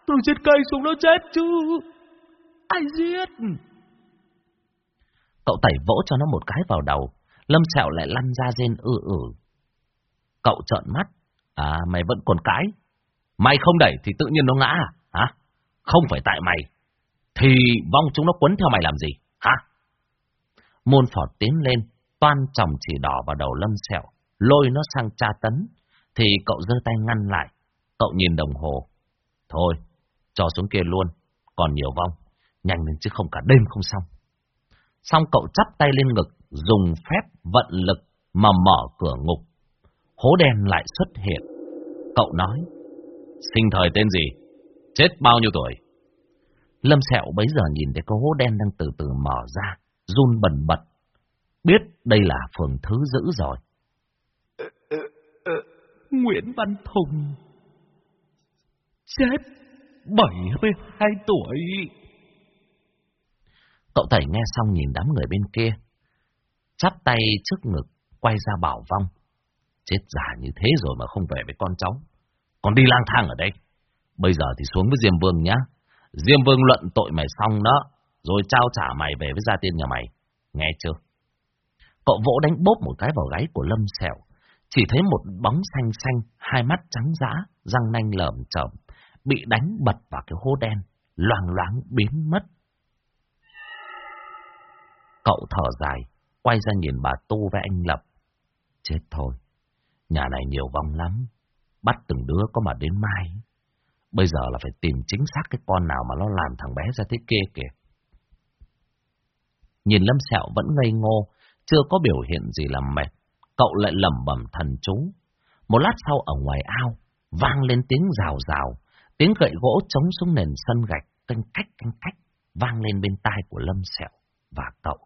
Từ trên cây xuống nó chết chứ. Ai giết? Cậu tẩy vỗ cho nó một cái vào đầu. Lâm sẹo lại lăn ra rên ư ử. Cậu trợn mắt, À, mày vẫn còn cãi. Mày không đẩy thì tự nhiên nó ngã à? Hả? Không phải tại mày. Thì vong chúng nó quấn theo mày làm gì? Hả? Môn phọt tiến lên, toan chồng chỉ đỏ vào đầu lâm sẹo, lôi nó sang tra tấn. Thì cậu giơ tay ngăn lại. Cậu nhìn đồng hồ. Thôi, cho xuống kia luôn. Còn nhiều vong. Nhanh lên chứ không cả đêm không xong. Xong cậu chắp tay lên ngực, dùng phép vận lực mà mở cửa ngục. Hố đen lại xuất hiện. Cậu nói, sinh thời tên gì? Chết bao nhiêu tuổi? Lâm Sẹo bấy giờ nhìn thấy cái hố đen đang từ từ mở ra, run bần bật. Biết đây là phường thứ dữ rồi. Ờ, ờ, ờ, Nguyễn Văn Thùng chết 72 tuổi. Cậu Tẩy nghe xong nhìn đám người bên kia, chắp tay trước ngực, quay ra bảo vong. Chết già như thế rồi mà không về với con cháu. Còn đi lang thang ở đây. Bây giờ thì xuống với Diêm Vương nhá. Diêm Vương luận tội mày xong đó, rồi trao trả mày về với gia tiên nhà mày. Nghe chưa? Cậu vỗ đánh bốp một cái vào gáy của Lâm Sẹo. Chỉ thấy một bóng xanh xanh, hai mắt trắng dã, răng nanh lởm chởm, bị đánh bật vào cái hố đen, loang loáng biến mất. Cậu thở dài, quay ra nhìn bà Tu với anh Lập. Chết thôi, nhà này nhiều vong lắm, bắt từng đứa có mà đến mai. Bây giờ là phải tìm chính xác cái con nào mà nó làm thằng bé ra thế kia kìa. Nhìn Lâm Sẹo vẫn ngây ngô, chưa có biểu hiện gì làm mệt. Cậu lại lẩm bẩm thần chú. Một lát sau ở ngoài ao, vang lên tiếng rào rào, tiếng gậy gỗ chống xuống nền sân gạch, canh cách canh cách, vang lên bên tai của Lâm Sẹo và cậu.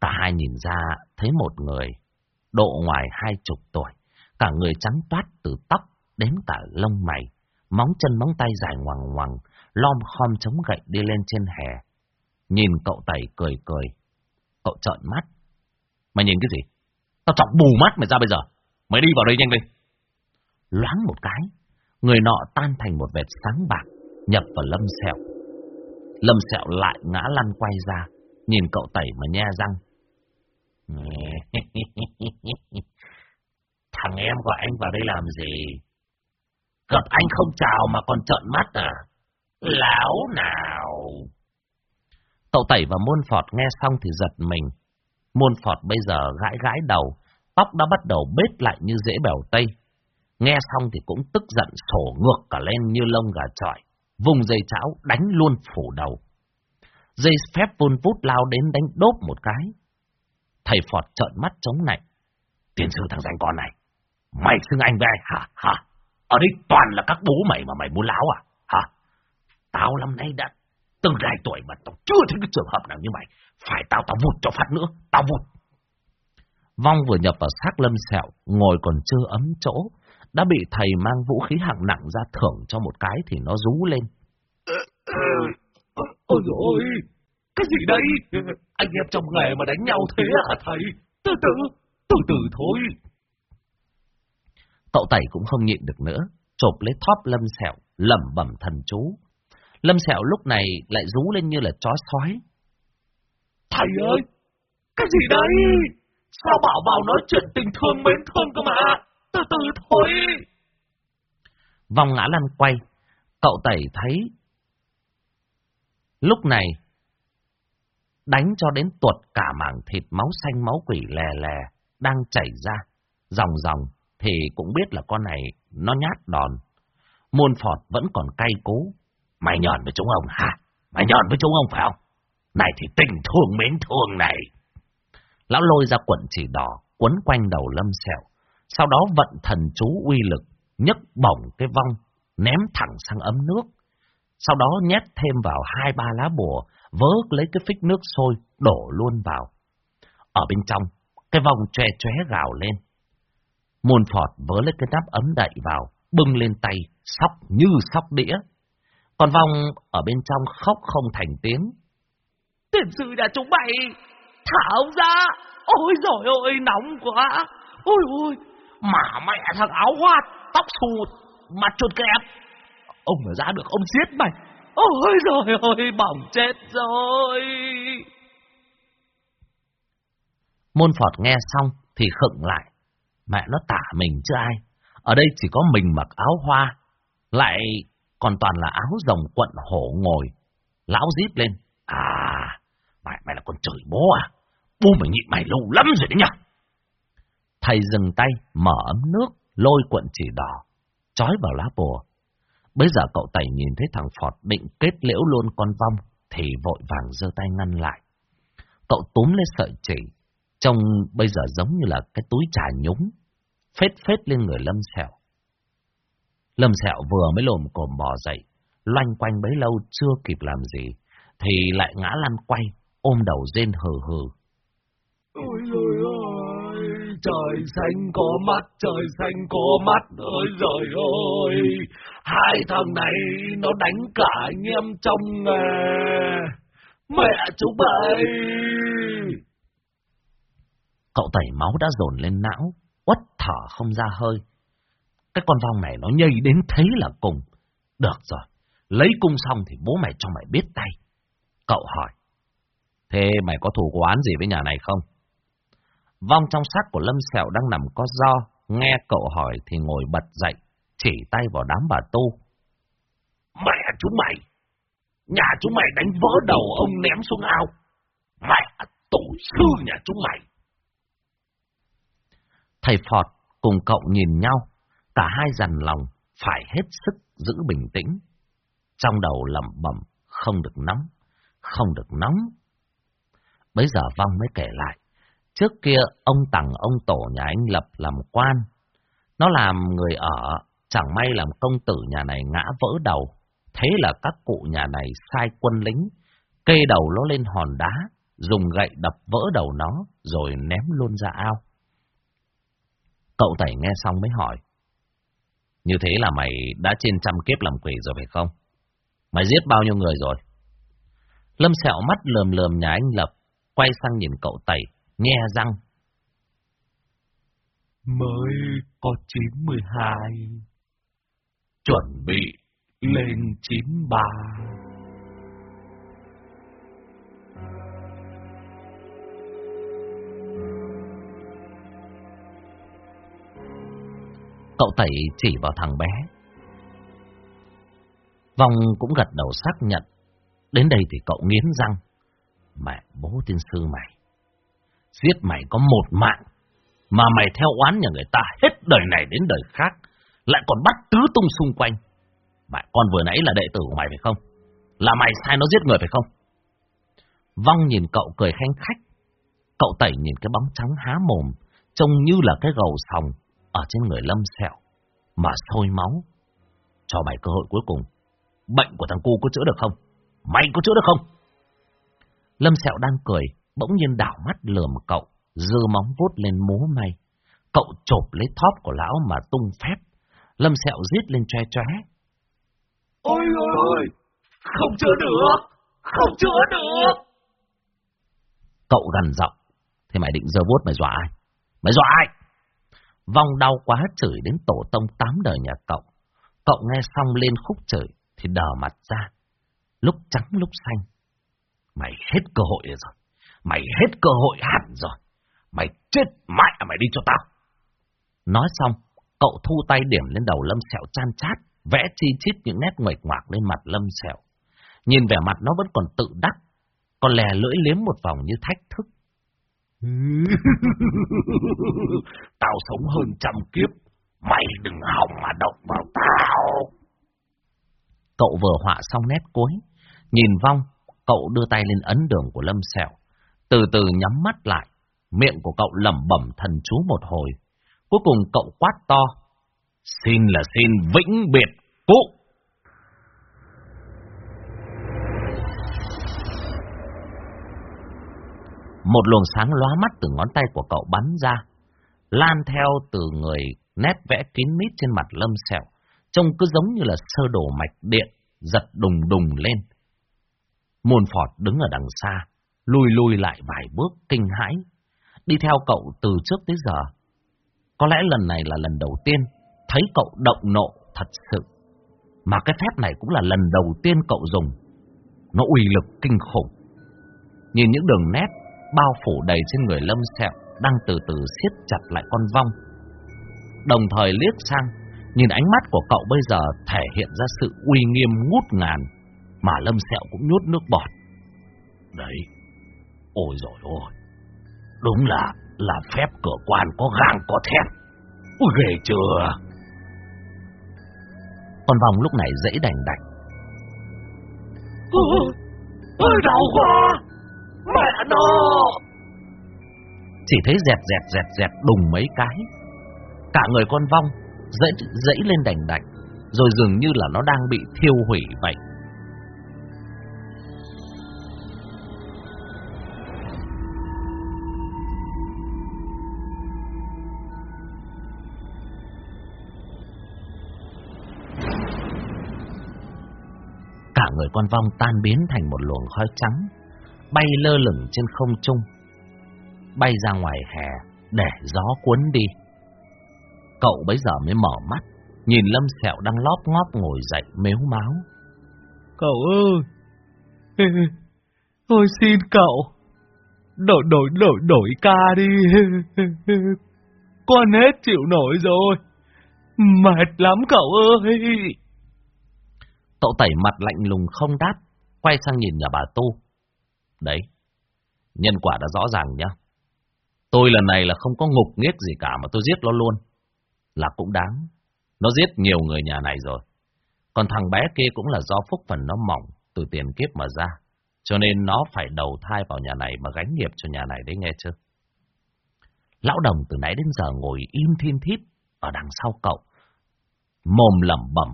Cả hai nhìn ra thấy một người, độ ngoài hai chục tuổi, cả người trắng toát từ tóc đến cả lông mày, móng chân móng tay dài ngoằng ngoằng, lom khom chống gậy đi lên trên hè. Nhìn cậu tẩy cười cười, cậu trợn mắt. Mày nhìn cái gì? Tao chọc bù mắt mày ra bây giờ. Mày đi vào đây nhanh đi. Loáng một cái, người nọ tan thành một vệt sáng bạc, nhập vào lâm sẹo. Lâm sẹo lại ngã lăn quay ra, nhìn cậu tẩy mà nhe răng. <laughs> Thằng em gọi anh vào đây làm gì? Gặp anh không chào mà còn trợn mắt à? Lão nào? Cậu tẩy và môn phọt nghe xong thì giật mình. Môn phọt bây giờ gãi gãi đầu, tóc đã bắt đầu bết lại như dễ bèo tây. Nghe xong thì cũng tức giận sổ ngược cả lên như lông gà trọi, vùng dây cháo đánh luôn phủ đầu. Dây phép vun vút lao đến đánh đốp một cái. Thầy Phọt trợn mắt chống nạnh. Tiền sư thằng danh con này, mày xưng anh với ai hả? Hả? Ở đây toàn là các bố mày mà mày muốn láo à? Hả? Tao năm nay đã từng hai tuổi mà tao chưa thấy cái trường hợp nào như mày. Phải tao tao vụt cho phát nữa, tao vụt. Vong vừa nhập vào xác lâm sẹo, ngồi còn chưa ấm chỗ, đã bị thầy mang vũ khí hạng nặng ra thưởng cho một cái thì nó rú lên. Ôi ôi, cái gì đây? Anh em trong nghề mà đánh nhau thế à thầy? Từ từ, từ từ thôi. Cậu Tẩy cũng không nhịn được nữa, chộp lấy thóp lâm sẹo, lẩm bẩm thần chú. Lâm sẹo lúc này lại rú lên như là chó sói. Thầy ơi, cái gì đây? Sao bảo vào nói chuyện tình thương mến thương cơ mà? Từ từ thôi. Vòng ngã lăn quay, cậu Tẩy thấy lúc này đánh cho đến tuột cả mảng thịt máu xanh máu quỷ lè lè đang chảy ra, dòng dòng thì cũng biết là con này nó nhát đòn. môn phọt vẫn còn cay cố. Mày nhọn với chúng ông hả? Mày nhọn với chúng ông phải không? Này thì tình thương mến thương này. Lão lôi ra quận chỉ đỏ, quấn quanh đầu lâm sẹo. Sau đó vận thần chú uy lực, nhấc bổng cái vong, ném thẳng sang ấm nước. Sau đó nhét thêm vào hai ba lá bùa, vớt lấy cái phích nước sôi, đổ luôn vào. Ở bên trong, cái vòng tre tre gào lên. Môn phọt vớ lấy cái nắp ấm đậy vào, bưng lên tay, sóc như sóc đĩa. Còn vong ở bên trong khóc không thành tiếng. Tiền sư nhà chúng mày, thả ông ra. Ôi giời ơi, nóng quá. Ôi ôi, mà mẹ thằng áo hoa, tóc xù, mặt chuột kẹp. Ông mà ra được, ông giết mày. Ôi rồi ôi, bỏng chết rồi. Môn Phọt nghe xong thì khựng lại. Mẹ nó tả mình chứ ai. Ở đây chỉ có mình mặc áo hoa, lại còn toàn là áo rồng quận hổ ngồi. Lão díp lên. À, mày, mày là con trời bố à? Bố mày nhịn mày lâu lắm rồi đấy nhở? Thầy dừng tay, mở ấm nước, lôi quận chỉ đỏ, trói vào lá bùa. Bây giờ cậu Tẩy nhìn thấy thằng Phọt định kết liễu luôn con vong, thì vội vàng giơ tay ngăn lại. Cậu túm lấy sợi chỉ, trông bây giờ giống như là cái túi trà nhúng, phết phết lên người Lâm Sẹo. Lâm Sẹo vừa mới lồm cồm bò dậy, loanh quanh bấy lâu chưa kịp làm gì, thì lại ngã lăn quay, ôm đầu rên hừ hừ. Ôi trời xanh có mắt, trời xanh có mắt, ơi trời ơi, hai thằng này nó đánh cả anh em trong nghề. Mẹ chúng mày! Cậu tẩy máu đã dồn lên não, uất thở không ra hơi. Cái con vong này nó nhây đến thế là cùng. Được rồi, lấy cung xong thì bố mày cho mày biết tay. Cậu hỏi, thế mày có thù quán gì với nhà này không? Vong trong xác của Lâm Sẹo đang nằm có do, nghe cậu hỏi thì ngồi bật dậy, chỉ tay vào đám bà tu. Mẹ chúng mày, nhà chúng mày đánh vỡ đầu ông ném xuống ao. Mẹ tổ sư nhà chúng mày. Thầy Phọt cùng cậu nhìn nhau, cả hai dằn lòng, phải hết sức giữ bình tĩnh. Trong đầu lẩm bẩm, không được nóng, không được nóng. Bây giờ Vong mới kể lại, trước kia ông Tằng ông Tổ nhà anh Lập làm quan. Nó làm người ở, chẳng may làm công tử nhà này ngã vỡ đầu. Thế là các cụ nhà này sai quân lính, kê đầu nó lên hòn đá, dùng gậy đập vỡ đầu nó, rồi ném luôn ra ao. Cậu Tẩy nghe xong mới hỏi. Như thế là mày đã trên trăm kiếp làm quỷ rồi phải không? Mày giết bao nhiêu người rồi? Lâm sẹo mắt lườm lườm nhà anh Lập, quay sang nhìn cậu Tẩy, nghe răng. Mới có 92. Chuẩn bị lên 93. Cậu Tẩy chỉ vào thằng bé. Vong cũng gật đầu xác nhận. Đến đây thì cậu nghiến răng. Mẹ bố tiên sư mày. Giết mày có một mạng. Mà mày theo oán nhà người ta hết đời này đến đời khác. Lại còn bắt tứ tung xung quanh. mày con vừa nãy là đệ tử của mày phải không? Là mày sai nó giết người phải không? Vong nhìn cậu cười khanh khách. Cậu tẩy nhìn cái bóng trắng há mồm. Trông như là cái gầu sòng ở trên người lâm sẹo. Mà sôi máu. Cho mày cơ hội cuối cùng. Bệnh của thằng cu có chữa được không? Mày có chữa được không? Lâm sẹo đang cười. Bỗng nhiên đảo mắt lườm cậu. Dư móng vuốt lên múa may. Cậu chộp lấy thóp của lão mà tung phép. Lâm sẹo rít lên choe choé. Ôi ôi ôi, không chữa được, không chữa được. Cậu gần giọng, thế mày định giơ vuốt mày dọa ai? Mày dọa ai? Vong đau quá chửi đến tổ tông tám đời nhà cậu. Cậu nghe xong lên khúc chửi thì đờ mặt ra. Lúc trắng lúc xanh. Mày hết cơ hội rồi. Mày hết cơ hội hẳn rồi. Mày chết mẹ mày đi cho tao. Nói xong, cậu thu tay điểm lên đầu lâm sẹo chan chát vẽ chi chít những nét nguệch ngoạc lên mặt lâm sẹo. Nhìn vẻ mặt nó vẫn còn tự đắc, còn lè lưỡi liếm một vòng như thách thức. <laughs> tao sống hơn trăm kiếp, mày đừng hòng mà động vào tao. Cậu vừa họa xong nét cuối, nhìn vong, cậu đưa tay lên ấn đường của lâm sẹo, từ từ nhắm mắt lại, miệng của cậu lẩm bẩm thần chú một hồi. Cuối cùng cậu quát to, Xin là xin vĩnh biệt cụ. Một luồng sáng lóa mắt từ ngón tay của cậu bắn ra, lan theo từ người nét vẽ kín mít trên mặt lâm sẹo, trông cứ giống như là sơ đồ mạch điện, giật đùng đùng lên. Môn phọt đứng ở đằng xa, lùi lùi lại vài bước kinh hãi, đi theo cậu từ trước tới giờ. Có lẽ lần này là lần đầu tiên thấy cậu động nộ thật sự. Mà cái phép này cũng là lần đầu tiên cậu dùng. Nó uy lực kinh khủng. Nhìn những đường nét bao phủ đầy trên người lâm sẹo đang từ từ siết chặt lại con vong. đồng thời liếc sang, nhìn ánh mắt của cậu bây giờ thể hiện ra sự uy nghiêm ngút ngàn, mà Lâm Sẹo cũng nhút nước bọt. Đấy, ôi rồi ôi, đúng là, là phép cửa quan có gang có thép. Ôi ghê chưa? Con vòng lúc này dãy đành đạch. Ôi, đau quá, mẹ nó! Chỉ thấy dẹt dẹt dẹt dẹt đùng mấy cái. Cả người con vong dãy, dãy lên đành đạch, rồi dường như là nó đang bị thiêu hủy vậy. Con vong tan biến thành một luồng khói trắng, bay lơ lửng trên không trung, bay ra ngoài hè để gió cuốn đi. Cậu bấy giờ mới mở mắt, nhìn Lâm Sẹo đang lóp ngóp ngồi dậy mếu máu. Cậu ơi! <laughs> Tôi xin cậu, đổi đổi đổi đổi ca đi. <laughs> Con hết chịu nổi rồi. Mệt lắm cậu ơi. Cậu tẩy mặt lạnh lùng không đáp, quay sang nhìn nhà bà Tu. Đấy, nhân quả đã rõ ràng nhá. Tôi lần này là không có ngục nghiết gì cả mà tôi giết nó luôn. Là cũng đáng. Nó giết nhiều người nhà này rồi. Còn thằng bé kia cũng là do phúc phần nó mỏng từ tiền kiếp mà ra. Cho nên nó phải đầu thai vào nhà này mà gánh nghiệp cho nhà này đấy nghe chưa? Lão đồng từ nãy đến giờ ngồi im thiên thít ở đằng sau cậu. Mồm lẩm bẩm.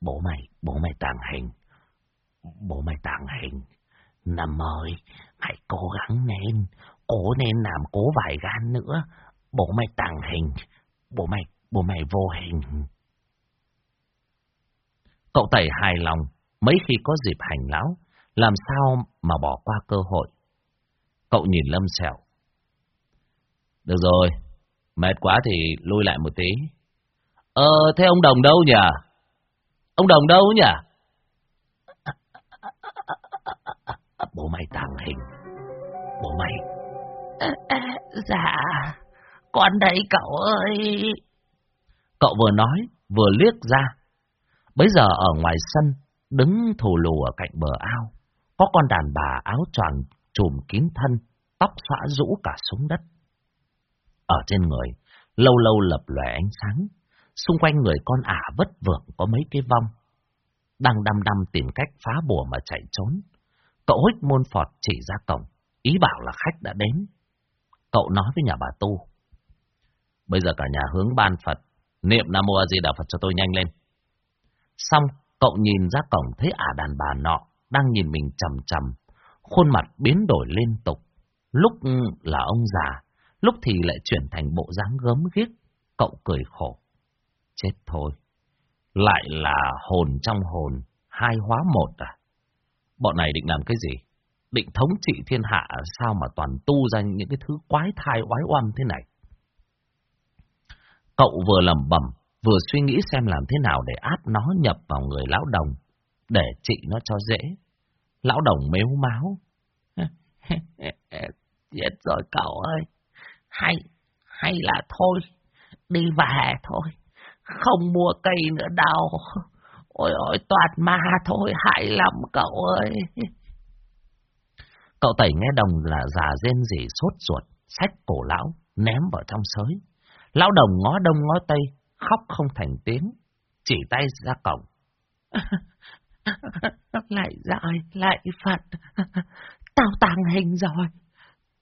Bố mày, bố mày tàng hình. Bố mày tàng hình. Năm ơi, mày cố gắng nên, Cố nên làm cố vài gan nữa. Bố mày tàng hình. Bố mày, bố mày vô hình. Cậu tẩy hài lòng, mấy khi có dịp hành lão, làm sao mà bỏ qua cơ hội. Cậu nhìn Lâm Sẹo. Được rồi, mệt quá thì lui lại một tí. Ờ, thế ông Đồng đâu nhỉ? Ông Đồng đâu nhỉ? Bố mày tàng hình. Bố mày. Dạ, con đây cậu ơi. Cậu vừa nói, vừa liếc ra. Bấy giờ ở ngoài sân, đứng thù lù ở cạnh bờ ao, có con đàn bà áo choàng trùm kín thân, tóc xõa rũ cả xuống đất. Ở trên người, lâu lâu lập lòe ánh sáng, xung quanh người con ả vất vưởng có mấy cái vong. Đang đăm đăm tìm cách phá bùa mà chạy trốn. Cậu hích môn phọt chỉ ra cổng, ý bảo là khách đã đến. Cậu nói với nhà bà Tu. Bây giờ cả nhà hướng ban Phật, niệm Nam Mô A Di Đà Phật cho tôi nhanh lên. Xong, cậu nhìn ra cổng thấy ả đàn bà nọ đang nhìn mình chầm chầm, khuôn mặt biến đổi liên tục. Lúc ừ, là ông già, lúc thì lại chuyển thành bộ dáng gớm ghiếc. Cậu cười khổ. Chết thôi. Lại là hồn trong hồn, hai hóa một à? Bọn này định làm cái gì? Định thống trị thiên hạ à? sao mà toàn tu ra những cái thứ quái thai oái oăm thế này? Cậu vừa lầm bầm, vừa suy nghĩ xem làm thế nào để áp nó nhập vào người lão đồng, để trị nó cho dễ. Lão đồng mếu máu. <laughs> Chết rồi cậu ơi. Hay, hay là thôi, đi về thôi. Không mua cây nữa đâu. Ôi ôi, toàn ma thôi, hại lắm cậu ơi. Cậu tẩy nghe đồng là già rên rỉ sốt ruột, xách cổ lão, ném vào trong sới. Lão đồng ngó đông ngó tây, khóc không thành tiếng, chỉ tay ra cổng. <laughs> lại dại, lại Phật, tao tàng hình rồi.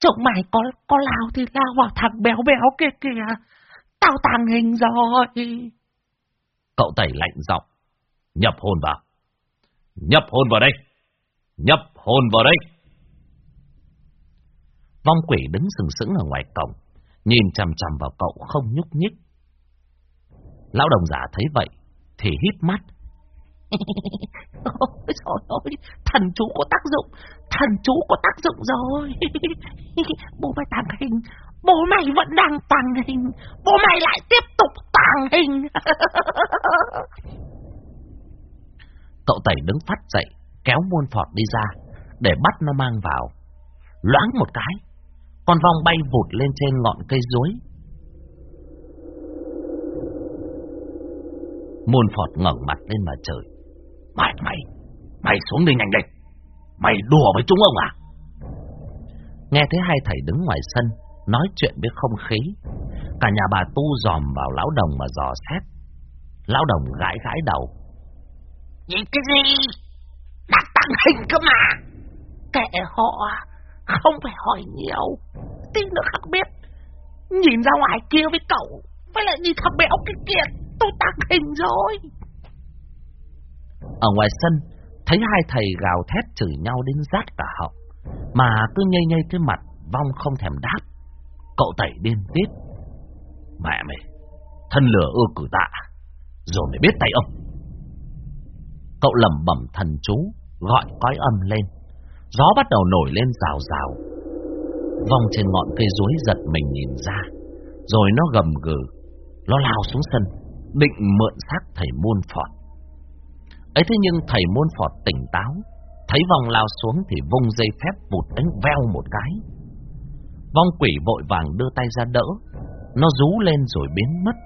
Chúng mày có có lao thì lao vào thằng béo béo kia kìa. Tao tàng hình rồi. Cậu tẩy lạnh giọng, nhập hồn vào. Nhập hồn vào đây. Nhập hồn vào đây. Vong quỷ đứng sừng sững ở ngoài cổng, nhìn chằm chằm vào cậu không nhúc nhích. Lão đồng giả thấy vậy, thì hít mắt. Ôi <laughs> trời ơi, thần chú có tác dụng, thần chú có tác dụng rồi. <laughs> bố mày tàng hình, bố mày vẫn đang tàng hình, bố mày lại tiếp tục tàng hình. <laughs> Cậu tẩy đứng phát dậy, kéo muôn phọt đi ra, để bắt nó mang vào. Loáng một cái, con vong bay vụt lên trên ngọn cây dối. Môn Phọt ngẩng mặt lên mà trời. Mày, mày, mày xuống đi nhanh lên. Mày đùa với chúng ông à? Nghe thấy hai thầy đứng ngoài sân, nói chuyện với không khí. Cả nhà bà tu dòm vào lão đồng mà dò xét. Lão đồng gãi gãi đầu. Nhìn cái gì? Đặt tăng hình cơ mà. Kệ họ, không phải hỏi nhiều. Tí nữa khắc biết. Nhìn ra ngoài kia với cậu, phải lại nhìn thằng béo cái kia, tôi tăng hình rồi. Ở ngoài sân, thấy hai thầy gào thét chửi nhau đến rát cả họng, mà cứ nhây nhây cái mặt, vong không thèm đáp. Cậu tẩy điên tiết. Mẹ mày, thân lửa ưa cử tạ, rồi mày biết tay ông. Cậu lẩm bẩm thần chú, gọi cõi âm lên. Gió bắt đầu nổi lên rào rào. vòng trên ngọn cây rối giật mình nhìn ra, rồi nó gầm gừ, nó lao xuống sân, định mượn xác thầy môn phọt. ấy thế nhưng thầy môn phọt tỉnh táo, thấy vòng lao xuống thì vung dây phép vụt đánh veo một cái. Vong quỷ vội vàng đưa tay ra đỡ, nó rú lên rồi biến mất.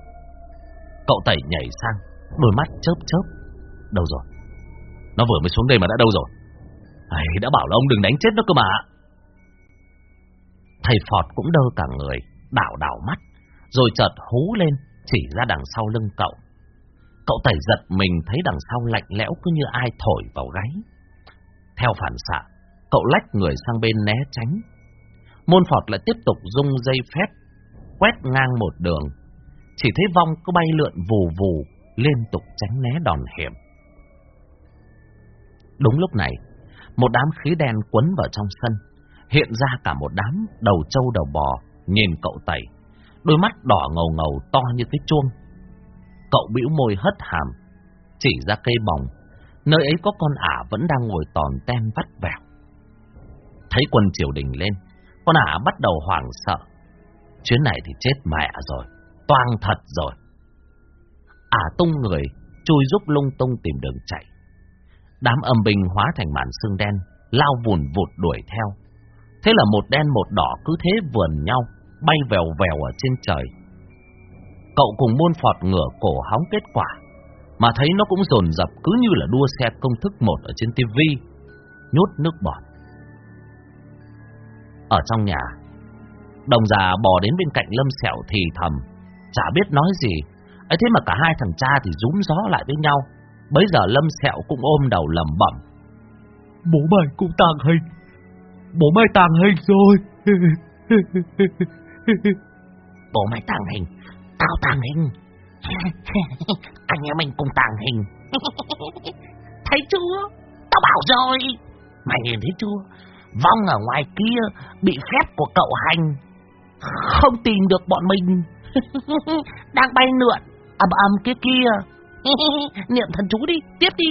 Cậu tẩy nhảy sang, đôi mắt chớp chớp. Đâu rồi? Nó vừa mới xuống đây mà đã đâu rồi? Ai đã bảo là ông đừng đánh chết nó cơ mà. Thầy Phọt cũng đơ cả người, đảo đảo mắt, rồi chợt hú lên, chỉ ra đằng sau lưng cậu. Cậu tẩy giật mình thấy đằng sau lạnh lẽo cứ như ai thổi vào gáy. Theo phản xạ, cậu lách người sang bên né tránh. Môn Phọt lại tiếp tục rung dây phép, quét ngang một đường. Chỉ thấy vong cứ bay lượn vù vù, liên tục tránh né đòn hiểm. Đúng lúc này, một đám khí đen quấn vào trong sân, hiện ra cả một đám đầu trâu đầu bò, nhìn cậu tẩy, đôi mắt đỏ ngầu ngầu to như cái chuông. Cậu bĩu môi hất hàm, chỉ ra cây bồng, nơi ấy có con ả vẫn đang ngồi tòn ten vắt vẻo. Thấy quân triều đình lên, con ả bắt đầu hoảng sợ. Chuyến này thì chết mẹ rồi, toang thật rồi. Ả tung người, chui giúp lung tung tìm đường chạy. Đám âm binh hóa thành màn xương đen, lao vùn vụt đuổi theo. Thế là một đen một đỏ cứ thế vườn nhau, bay vèo vèo ở trên trời. Cậu cùng môn phọt ngửa cổ hóng kết quả, mà thấy nó cũng dồn dập cứ như là đua xe công thức một ở trên tivi, nhốt nước bọt. Ở trong nhà, đồng già bò đến bên cạnh lâm sẹo thì thầm, chả biết nói gì, ấy thế mà cả hai thằng cha thì rúm gió lại với nhau. Bấy giờ lâm sẹo cũng ôm đầu lầm bẩm. Bố mày cũng tàng hình, bố mày tàng hình rồi. Bố mày tàng hình, tao tàng hình. <laughs> Anh em mình cùng tàng hình. <laughs> thấy chưa? Tao bảo rồi. Mày nhìn thấy chưa? Vong ở ngoài kia bị phép của cậu hành. Không tìm được bọn mình. <laughs> Đang bay lượn, ầm ầm kia kia. <laughs> Niệm thần chú đi, tiếp đi.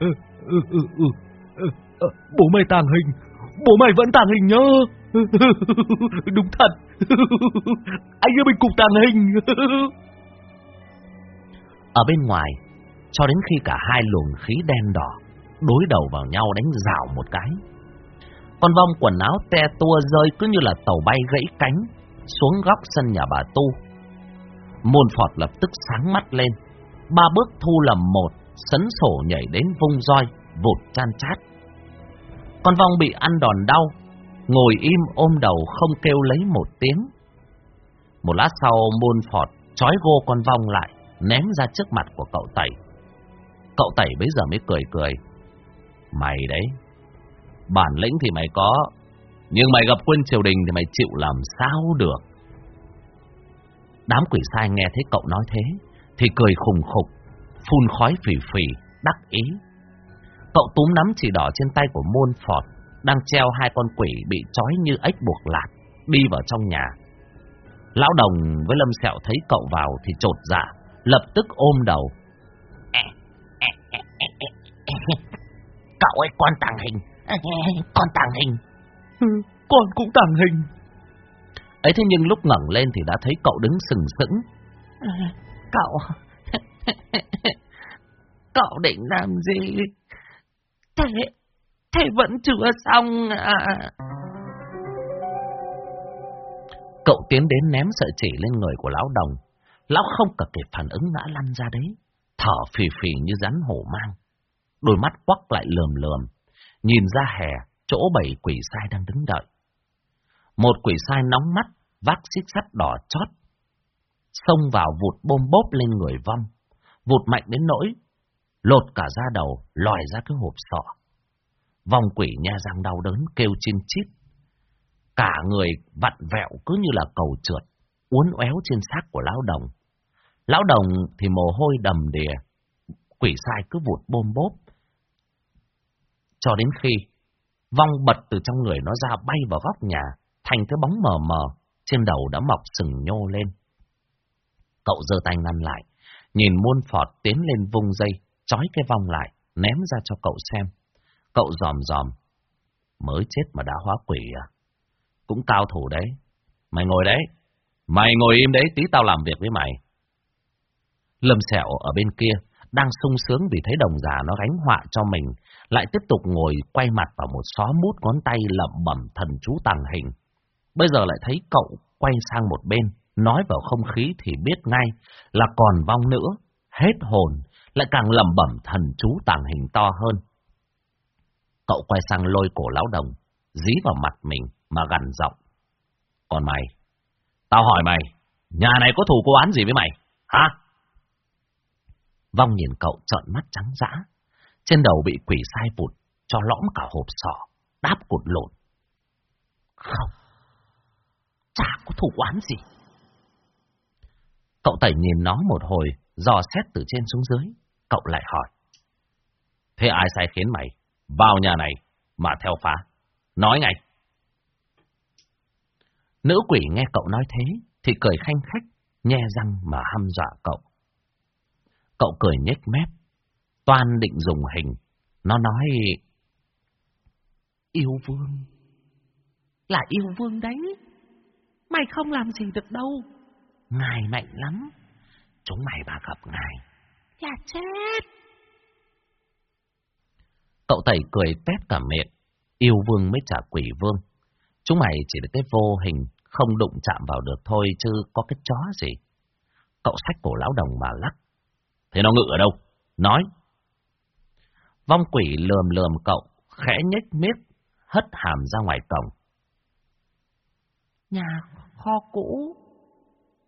Ừ, ừ, ừ, ừ. Ừ, bố mày tàng hình, bố mày vẫn tàng hình nhá. <laughs> Đúng thật, anh em mình cùng tàng hình. Ở bên ngoài, cho đến khi cả hai luồng khí đen đỏ đối đầu vào nhau đánh rào một cái. Con vong quần áo te tua rơi cứ như là tàu bay gãy cánh xuống góc sân nhà bà Tu. Môn Phọt lập tức sáng mắt lên, ba bước thu lầm một, sấn sổ nhảy đến vung roi, vụt chan chát. Con vong bị ăn đòn đau, ngồi im ôm đầu không kêu lấy một tiếng. Một lát sau môn phọt trói gô con vong lại, ném ra trước mặt của cậu Tẩy. Cậu Tẩy bây giờ mới cười cười. Mày đấy, bản lĩnh thì mày có, nhưng mày gặp quân triều đình thì mày chịu làm sao được. Đám quỷ sai nghe thấy cậu nói thế, thì cười khùng khục, phun khói phỉ phỉ đắc ý. Cậu túm nắm chỉ đỏ trên tay của môn phọt, đang treo hai con quỷ bị trói như ếch buộc lạc, đi vào trong nhà. Lão đồng với Lâm Sẹo thấy cậu vào thì trột dạ, lập tức ôm đầu. Cậu ấy con tàng hình, con tàng hình. Con cũng tàng hình. Ấy thế nhưng lúc ngẩng lên thì đã thấy cậu đứng sừng sững. Cậu... <laughs> Cậu định làm gì? Thế, thế vẫn chưa xong à? Cậu tiến đến ném sợi chỉ lên người của lão đồng. Lão không cả kịp phản ứng ngã lăn ra đấy. thở phì phì như rắn hổ mang. Đôi mắt quắc lại lườm lườm, nhìn ra hè, chỗ bảy quỷ sai đang đứng đợi. Một quỷ sai nóng mắt, vác xích sắt đỏ chót, xông vào vụt bôm bốp lên người vong, vụt mạnh đến nỗi, lột cả da đầu, lòi ra cái hộp sọ. Vong quỷ nha răng đau đớn kêu chim chít. Cả người vặn vẹo cứ như là cầu trượt, uốn éo trên xác của lão đồng. Lão đồng thì mồ hôi đầm đìa, quỷ sai cứ vụt bôm bốp. Cho đến khi vong bật từ trong người nó ra bay vào góc nhà, thành cái bóng mờ mờ, trên đầu đã mọc sừng nhô lên. Cậu giơ tay ngăn lại, nhìn muôn phọt tiến lên vung dây, trói cái vong lại, ném ra cho cậu xem. Cậu dòm dòm, mới chết mà đã hóa quỷ à? Cũng cao thủ đấy. Mày ngồi đấy, mày ngồi im đấy, tí tao làm việc với mày. Lâm sẹo ở bên kia, đang sung sướng vì thấy đồng già nó gánh họa cho mình, lại tiếp tục ngồi quay mặt vào một xó mút ngón tay lẩm bẩm thần chú tàng hình. Bây giờ lại thấy cậu quay sang một bên, nói vào không khí thì biết ngay là còn vong nữa, hết hồn, lại càng lẩm bẩm thần chú tàng hình to hơn. Cậu quay sang lôi cổ lão đồng, dí vào mặt mình mà gằn giọng. Còn mày, tao hỏi mày, nhà này có thù cô án gì với mày, hả? Vong nhìn cậu trợn mắt trắng dã, trên đầu bị quỷ sai vụt, cho lõm cả hộp sọ, đáp cột lộn. Không, chả có thủ oán gì. Cậu tẩy nhìn nó một hồi, dò xét từ trên xuống dưới, cậu lại hỏi. Thế ai sai khiến mày vào nhà này mà theo phá? Nói ngay. Nữ quỷ nghe cậu nói thế, thì cười khanh khách, nhe răng mà hăm dọa cậu. Cậu cười nhếch mép, toan định dùng hình. Nó nói... Yêu vương. Là yêu vương đấy. Mày không làm gì được đâu. Ngài mạnh lắm. Chúng mày mà gặp ngài. Là chết. Cậu tẩy cười tét cả miệng. Yêu vương mới trả quỷ vương. Chúng mày chỉ được cái vô hình, không đụng chạm vào được thôi chứ có cái chó gì. Cậu xách cổ lão đồng mà lắc. Thế nó ngự ở đâu? Nói. Vong quỷ lườm lườm cậu, khẽ nhếch miết, hất hàm ra ngoài cổng. Nhà kho cũ,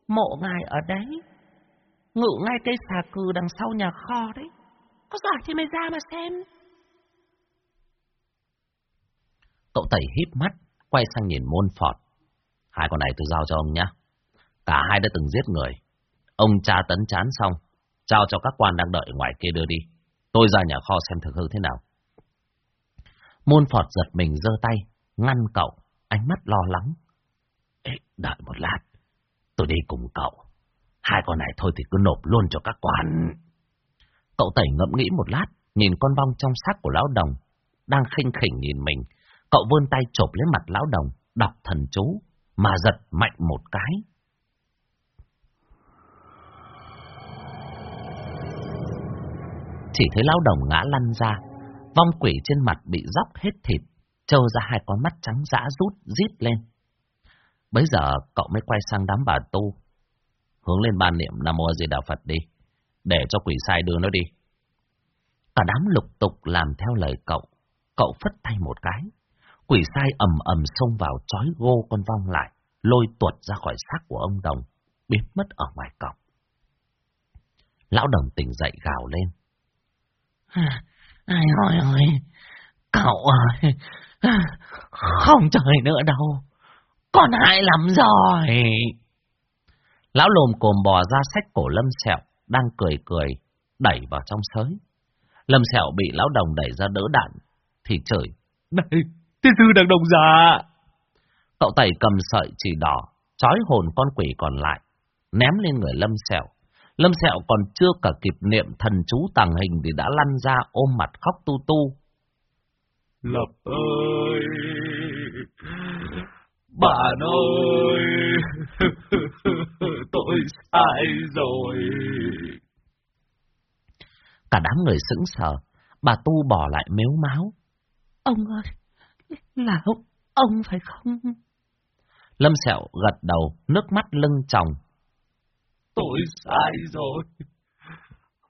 mộ ngài ở đấy, ngự ngay cây xà cừ đằng sau nhà kho đấy. Có giỏi thì mày ra mà xem. Cậu tẩy híp mắt, quay sang nhìn môn phọt. Hai con này tôi giao cho ông nhé. Cả hai đã từng giết người. Ông cha tấn chán xong, trao cho các quan đang đợi ngoài kia đưa đi. Tôi ra nhà kho xem thực hư thế nào. Môn phọt giật mình giơ tay, ngăn cậu, ánh mắt lo lắng. Ê, đợi một lát, tôi đi cùng cậu. Hai con này thôi thì cứ nộp luôn cho các quan. Cậu tẩy ngẫm nghĩ một lát, nhìn con bong trong xác của lão đồng, đang khinh khỉnh nhìn mình. Cậu vươn tay chộp lấy mặt lão đồng, đọc thần chú, mà giật mạnh một cái. Chỉ thấy lão đồng ngã lăn ra, vong quỷ trên mặt bị róc hết thịt, trâu ra hai con mắt trắng dã rút, rít lên. Bấy giờ cậu mới quay sang đám bà tu, hướng lên ban niệm Nam Mô Di Đà Phật đi, để cho quỷ sai đưa nó đi. Cả đám lục tục làm theo lời cậu, cậu phất tay một cái. Quỷ sai ầm ầm xông vào trói gô con vong lại, lôi tuột ra khỏi xác của ông Đồng, biến mất ở ngoài cổng. Lão Đồng tỉnh dậy gào lên. Ai ơi ơi, cậu ơi, không chơi nữa đâu, con hại lắm rồi. Lão lồm cồm bò ra sách cổ lâm sẹo, đang cười cười, đẩy vào trong sới. Lâm sẹo bị lão đồng đẩy ra đỡ đạn, thì trời, này, tiên sư đang đồng già. Cậu tẩy cầm sợi chỉ đỏ, trói hồn con quỷ còn lại, ném lên người lâm sẹo. Lâm Sẹo còn chưa cả kịp niệm thần chú tàng hình thì đã lăn ra ôm mặt khóc tu tu. Lập ơi! Bạn ơi! <laughs> Tôi sai rồi! Cả đám người sững sờ, bà tu bỏ lại mếu máu. Ông ơi! Là ông, ông phải không? Lâm Sẹo gật đầu, nước mắt lưng tròng tôi sai rồi.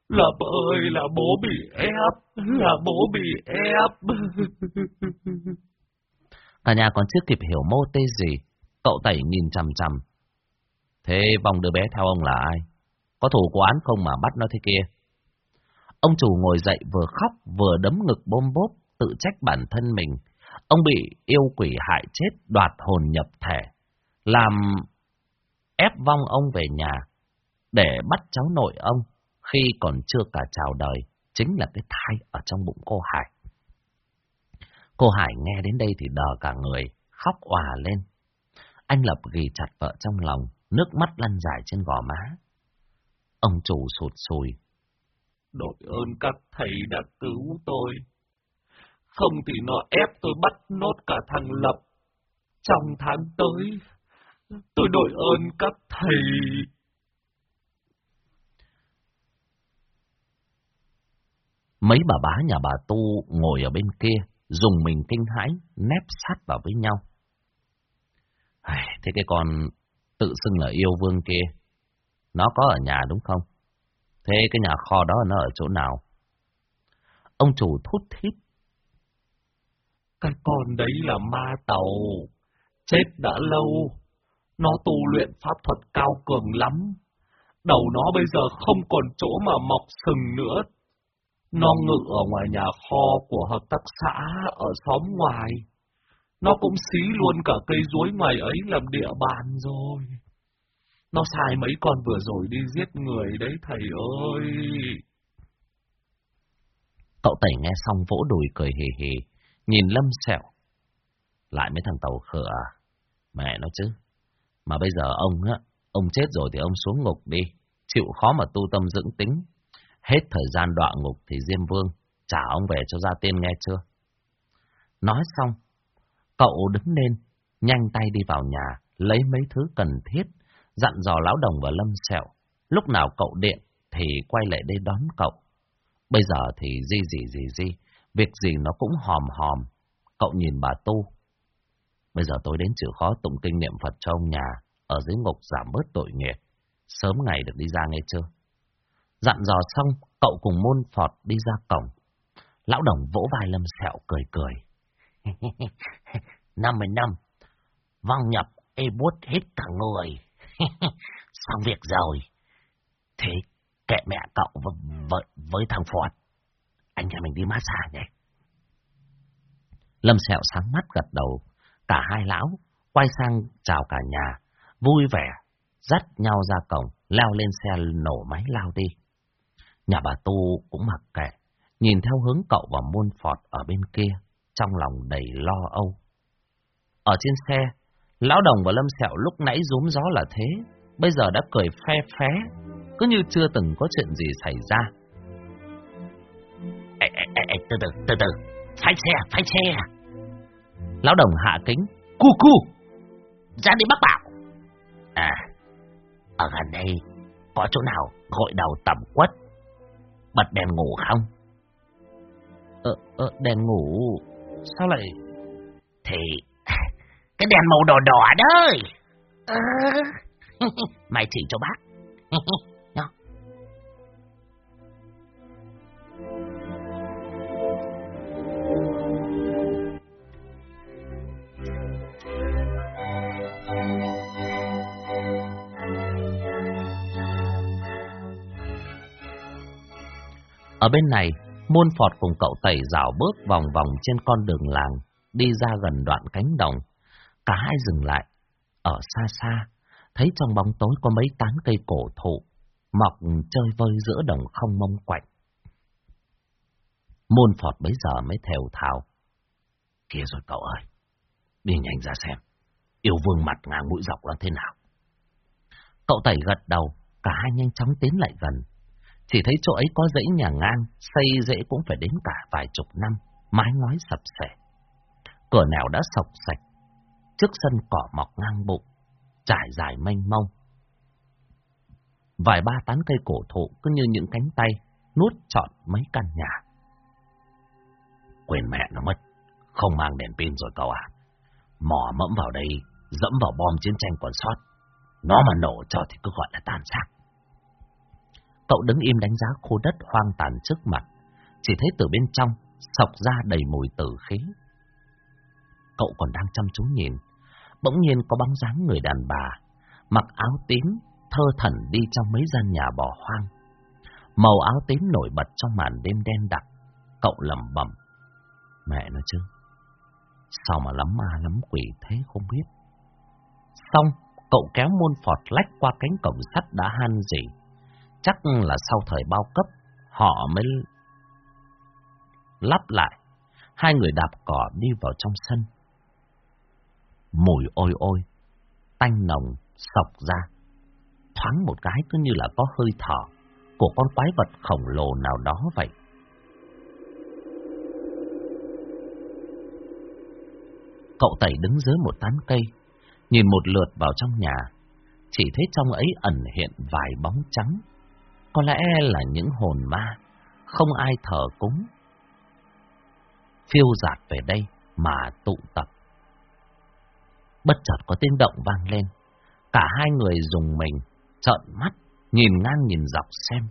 Là ơi, là bố bị ép, là bố bị ép. Cả nhà còn chưa kịp hiểu mô tê gì, cậu tẩy nhìn chằm chằm. Thế vòng đứa bé theo ông là ai? Có thủ quán không mà bắt nó thế kia? Ông chủ ngồi dậy vừa khóc vừa đấm ngực bôm bốp, tự trách bản thân mình. Ông bị yêu quỷ hại chết đoạt hồn nhập thể, làm ép vong ông về nhà để bắt cháu nội ông khi còn chưa cả chào đời, chính là cái thai ở trong bụng cô Hải. Cô Hải nghe đến đây thì đờ cả người, khóc òa lên. Anh Lập ghi chặt vợ trong lòng, nước mắt lăn dài trên gò má. Ông chủ sụt sùi. Đội ơn các thầy đã cứu tôi. Không thì nó ép tôi bắt nốt cả thằng Lập. Trong tháng tới, tôi đội ơn các thầy. Mấy bà bá nhà bà Tu ngồi ở bên kia, dùng mình kinh hãi, nép sát vào với nhau. Thế cái con tự xưng là yêu vương kia, nó có ở nhà đúng không? Thế cái nhà kho đó nó ở chỗ nào? Ông chủ thút thít. Cái con đấy là ma tàu, chết đã lâu, nó tu luyện pháp thuật cao cường lắm. Đầu nó bây giờ không còn chỗ mà mọc sừng nữa. Nó ngự ở ngoài nhà kho của hợp tác xã ở xóm ngoài. Nó cũng xí luôn cả cây ruối ngoài ấy làm địa bàn rồi. Nó sai mấy con vừa rồi đi giết người đấy thầy ơi. Cậu tẩy nghe xong vỗ đùi cười hì hì, nhìn Lâm sẹo. Lại mấy thằng tàu khựa. à? Mẹ nó chứ. Mà bây giờ ông á, ông chết rồi thì ông xuống ngục đi. Chịu khó mà tu tâm dưỡng tính. Hết thời gian đọa ngục thì Diêm Vương trả ông về cho gia tiên nghe chưa? Nói xong, cậu đứng lên, nhanh tay đi vào nhà, lấy mấy thứ cần thiết, dặn dò lão đồng và lâm sẹo. Lúc nào cậu điện thì quay lại đây đón cậu. Bây giờ thì gì gì gì gì, việc gì nó cũng hòm hòm. Cậu nhìn bà Tu. Bây giờ tôi đến chịu khó tụng kinh niệm Phật cho ông nhà, ở dưới ngục giảm bớt tội nghiệp. Sớm ngày được đi ra nghe chưa? Dặn dò xong, cậu cùng môn phọt đi ra cổng. Lão đồng vỗ vai lâm sẹo cười cười. <laughs> năm mươi năm, vong nhập ê bút hết cả người. <laughs> Xong việc rồi. Thế kệ mẹ cậu với, với, với thằng Phọt. Anh nhà mình đi massage nhỉ? Lâm sẹo sáng mắt gật đầu. Cả hai lão quay sang chào cả nhà. Vui vẻ, dắt nhau ra cổng, leo lên xe nổ máy lao đi. Nhà bà Tu cũng mặc kệ, nhìn theo hướng cậu và muôn phọt ở bên kia, trong lòng đầy lo âu. Ở trên xe, Lão Đồng và Lâm Sẹo lúc nãy rúm gió là thế, bây giờ đã cười phe phé, cứ như chưa từng có chuyện gì xảy ra. Ê, ê, ê, từ từ, từ từ, phanh xe, phanh xe. Lão Đồng hạ kính, cu cu, ra đi bắt bảo. À, ở gần đây có chỗ nào gội đầu tẩm quất, bật đèn ngủ không? Ờ, ờ, đèn ngủ, sao lại... Thì <laughs> cái đèn màu đỏ đỏ đấy. À, <laughs> mày chỉ cho bác. <laughs> Ở bên này, muôn phọt cùng cậu tẩy rào bước vòng vòng trên con đường làng, đi ra gần đoạn cánh đồng. Cả hai dừng lại, ở xa xa, thấy trong bóng tối có mấy tán cây cổ thụ, mọc chơi vơi giữa đồng không mông quạnh. Môn phọt bấy giờ mới thèo thào. Kia rồi cậu ơi, đi nhanh ra xem, yêu vương mặt ngang mũi dọc là thế nào. Cậu tẩy gật đầu, cả hai nhanh chóng tiến lại gần. Chỉ thấy chỗ ấy có dãy nhà ngang, xây dễ cũng phải đến cả vài chục năm, mái ngói sập sẻ. Cửa nào đã sọc sạch, trước sân cỏ mọc ngang bụng, trải dài mênh mông. Vài ba tán cây cổ thụ cứ như những cánh tay, nuốt trọn mấy căn nhà. Quên mẹ nó mất, không mang đèn pin rồi cậu à. Mò mẫm vào đây, dẫm vào bom chiến tranh còn sót. Nó mà nổ cho thì cứ gọi là tàn sát. Cậu đứng im đánh giá khu đất hoang tàn trước mặt. Chỉ thấy từ bên trong, sọc ra đầy mùi tử khí. Cậu còn đang chăm chú nhìn. Bỗng nhiên có bóng dáng người đàn bà, mặc áo tím, thơ thần đi trong mấy gian nhà bỏ hoang. Màu áo tím nổi bật trong màn đêm đen đặc. Cậu lầm bẩm Mẹ nó chứ. Sao mà lắm ma lắm quỷ thế không biết. Xong, cậu kéo môn phọt lách qua cánh cổng sắt đã han dỉ. Chắc là sau thời bao cấp, họ mới lắp lại. Hai người đạp cỏ đi vào trong sân. Mùi ôi ôi, tanh nồng, sọc ra. Thoáng một cái cứ như là có hơi thở của con quái vật khổng lồ nào đó vậy. Cậu tẩy đứng dưới một tán cây, nhìn một lượt vào trong nhà, chỉ thấy trong ấy ẩn hiện vài bóng trắng. Có lẽ là những hồn ma, không ai thờ cúng. Phiêu giạt về đây mà tụ tập. Bất chợt có tiếng động vang lên, cả hai người dùng mình, trợn mắt, nhìn ngang nhìn dọc xem.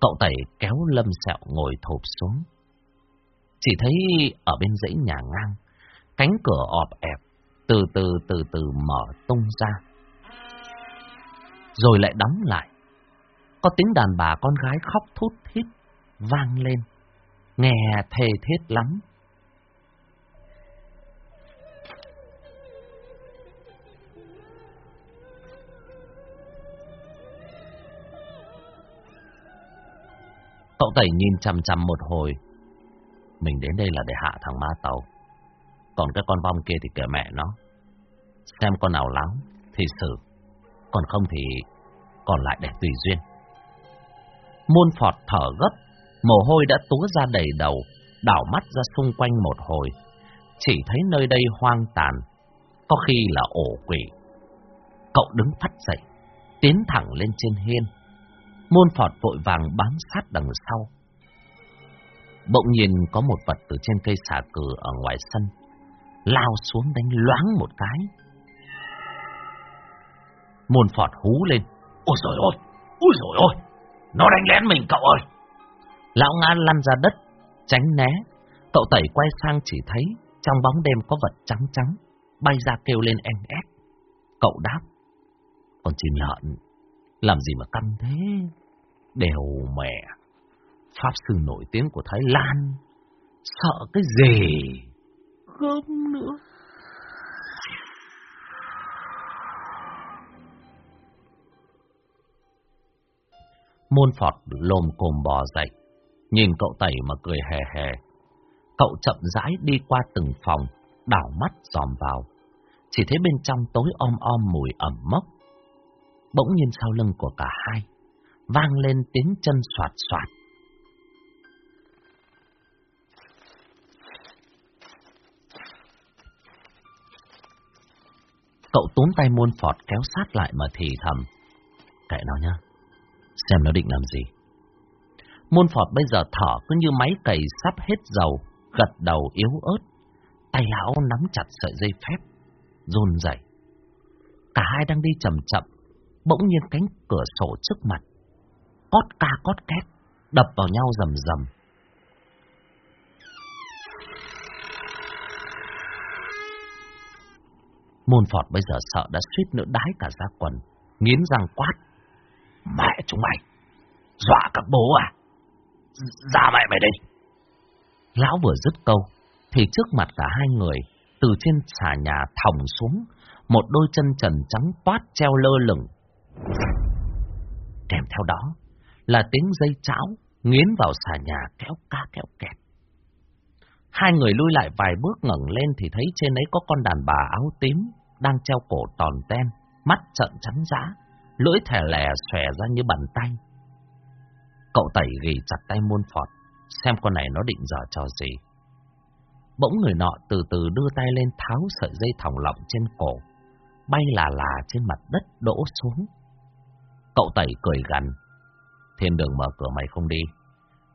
Cậu tẩy kéo lâm sẹo ngồi thộp xuống. Chỉ thấy ở bên dãy nhà ngang, cánh cửa ọp ẹp, từ từ từ từ mở tung ra. Rồi lại đóng lại. Có tiếng đàn bà con gái khóc thút thít, vang lên. Nghe thê thiết lắm. Cậu tẩy nhìn chằm chằm một hồi. Mình đến đây là để hạ thằng ma tàu. Còn cái con vong kia thì kể mẹ nó. Xem con nào láo thì xử. Còn không thì còn lại để tùy duyên. Môn phọt thở gấp. Mồ hôi đã túa ra đầy đầu. Đảo mắt ra xung quanh một hồi. Chỉ thấy nơi đây hoang tàn. Có khi là ổ quỷ. Cậu đứng phát dậy. Tiến thẳng lên trên hiên Môn phọt vội vàng bám sát đằng sau. Bỗng nhiên có một vật từ trên cây xà cừ ở ngoài sân, lao xuống đánh loáng một cái. Môn phọt hú lên. Ôi trời ơi! Ôi trời ơi! Nó đánh lén mình cậu ơi! Lão ngã lăn ra đất, tránh né. Cậu tẩy quay sang chỉ thấy trong bóng đêm có vật trắng trắng, bay ra kêu lên en ép. Cậu đáp. Còn chim lợn, làm gì mà căng thế? Đều mẹ, Pháp sư nổi tiếng của Thái Lan, sợ cái gì? Không nữa. Môn Phọt lồm cồm bò dậy, nhìn cậu tẩy mà cười hề hề. Cậu chậm rãi đi qua từng phòng, đảo mắt dòm vào. Chỉ thấy bên trong tối om om mùi ẩm mốc. Bỗng nhiên sau lưng của cả hai, vang lên tiếng chân soạt soạt. Cậu túm tay môn phọt kéo sát lại mà thì thầm. Kệ nó nhá, xem nó định làm gì. Môn phọt bây giờ thở cứ như máy cày sắp hết dầu, gật đầu yếu ớt. Tay lão nắm chặt sợi dây phép, run rẩy. Cả hai đang đi chậm chậm, bỗng nhiên cánh cửa sổ trước mặt cót ca cót két, đập vào nhau rầm rầm. Môn Phọt bây giờ sợ đã suýt nữa đái cả ra quần, nghiến răng quát. Mẹ chúng mày, dọa các bố à? Ra mẹ mày đây. Lão vừa dứt câu, thì trước mặt cả hai người, từ trên xà nhà thòng xuống, một đôi chân trần trắng toát treo lơ lửng. Kèm theo đó là tiếng dây cháo nghiến vào xà nhà kéo ca kéo kẹt. Hai người lui lại vài bước ngẩng lên thì thấy trên ấy có con đàn bà áo tím đang treo cổ tòn ten, mắt trợn trắng giá, lưỡi thẻ lè xòe ra như bàn tay. Cậu tẩy ghi chặt tay muôn phọt, xem con này nó định dở trò gì. Bỗng người nọ từ từ đưa tay lên tháo sợi dây thòng lọng trên cổ, bay là là trên mặt đất đổ xuống. Cậu tẩy cười gằn, thiên đường mở cửa mày không đi.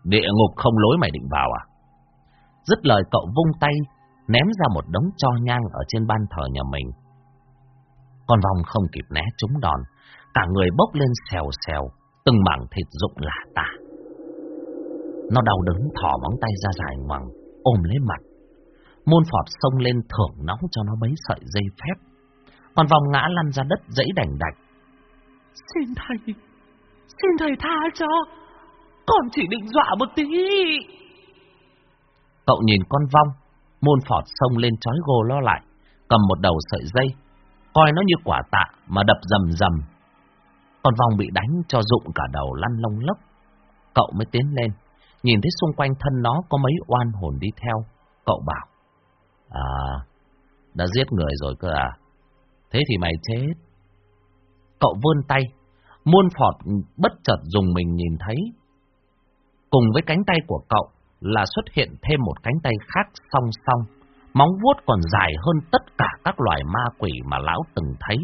Địa ngục không lối mày định vào à? Dứt lời cậu vung tay, ném ra một đống cho nhang ở trên ban thờ nhà mình. Con vòng không kịp né trúng đòn, cả người bốc lên xèo xèo, từng mảng thịt rụng lả tả. Nó đau đớn thỏ móng tay ra dài ngoằng, ôm lấy mặt. Môn phọt xông lên thưởng nóng cho nó mấy sợi dây phép. Còn vòng ngã lăn ra đất dãy đành đạch. Xin thầy, xin thầy tha cho, con chỉ định dọa một tí. Cậu nhìn con vong, môn phọt xông lên trói gô lo lại, cầm một đầu sợi dây, coi nó như quả tạ mà đập rầm rầm. Con vong bị đánh cho rụng cả đầu lăn lông lốc. Cậu mới tiến lên, nhìn thấy xung quanh thân nó có mấy oan hồn đi theo. Cậu bảo, à, đã giết người rồi cơ à? Thế thì mày chết. Cậu vươn tay, muôn phọt bất chợt dùng mình nhìn thấy. Cùng với cánh tay của cậu là xuất hiện thêm một cánh tay khác song song, móng vuốt còn dài hơn tất cả các loài ma quỷ mà lão từng thấy.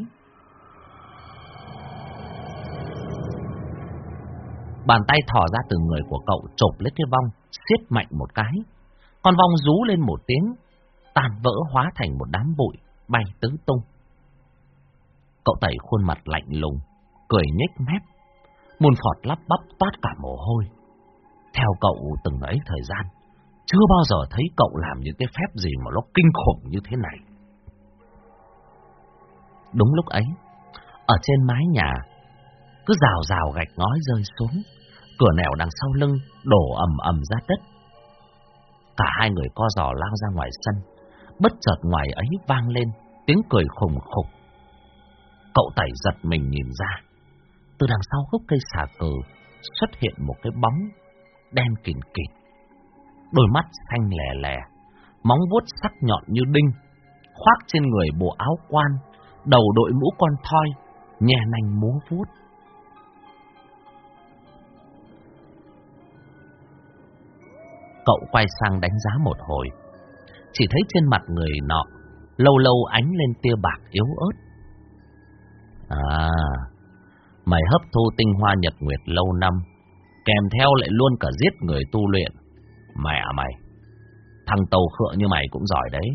Bàn tay thò ra từ người của cậu chộp lấy cái vong, siết mạnh một cái. Con vong rú lên một tiếng, tan vỡ hóa thành một đám bụi, bay tứ tung. Cậu tẩy khuôn mặt lạnh lùng, cười nhếch mép, muôn phọt lắp bắp toát cả mồ hôi. Theo cậu từng ấy thời gian, chưa bao giờ thấy cậu làm những cái phép gì mà nó kinh khủng như thế này. Đúng lúc ấy, ở trên mái nhà, cứ rào rào gạch ngói rơi xuống, cửa nẻo đằng sau lưng đổ ầm ầm ra đất. Cả hai người co giò lao ra ngoài sân, bất chợt ngoài ấy vang lên tiếng cười khùng khục. Cậu tẩy giật mình nhìn ra, từ đằng sau gốc cây xà cừ xuất hiện một cái bóng đen kịt kịt. Đôi mắt xanh lè lè, móng vuốt sắc nhọn như đinh, khoác trên người bộ áo quan, đầu đội mũ con thoi, nhè nành múa vuốt. Cậu quay sang đánh giá một hồi, chỉ thấy trên mặt người nọ lâu lâu ánh lên tia bạc yếu ớt. À, mày hấp thu tinh hoa nhật nguyệt lâu năm, kèm theo lại luôn cả giết người tu luyện. Mẹ à mày, thằng tàu khựa như mày cũng giỏi đấy.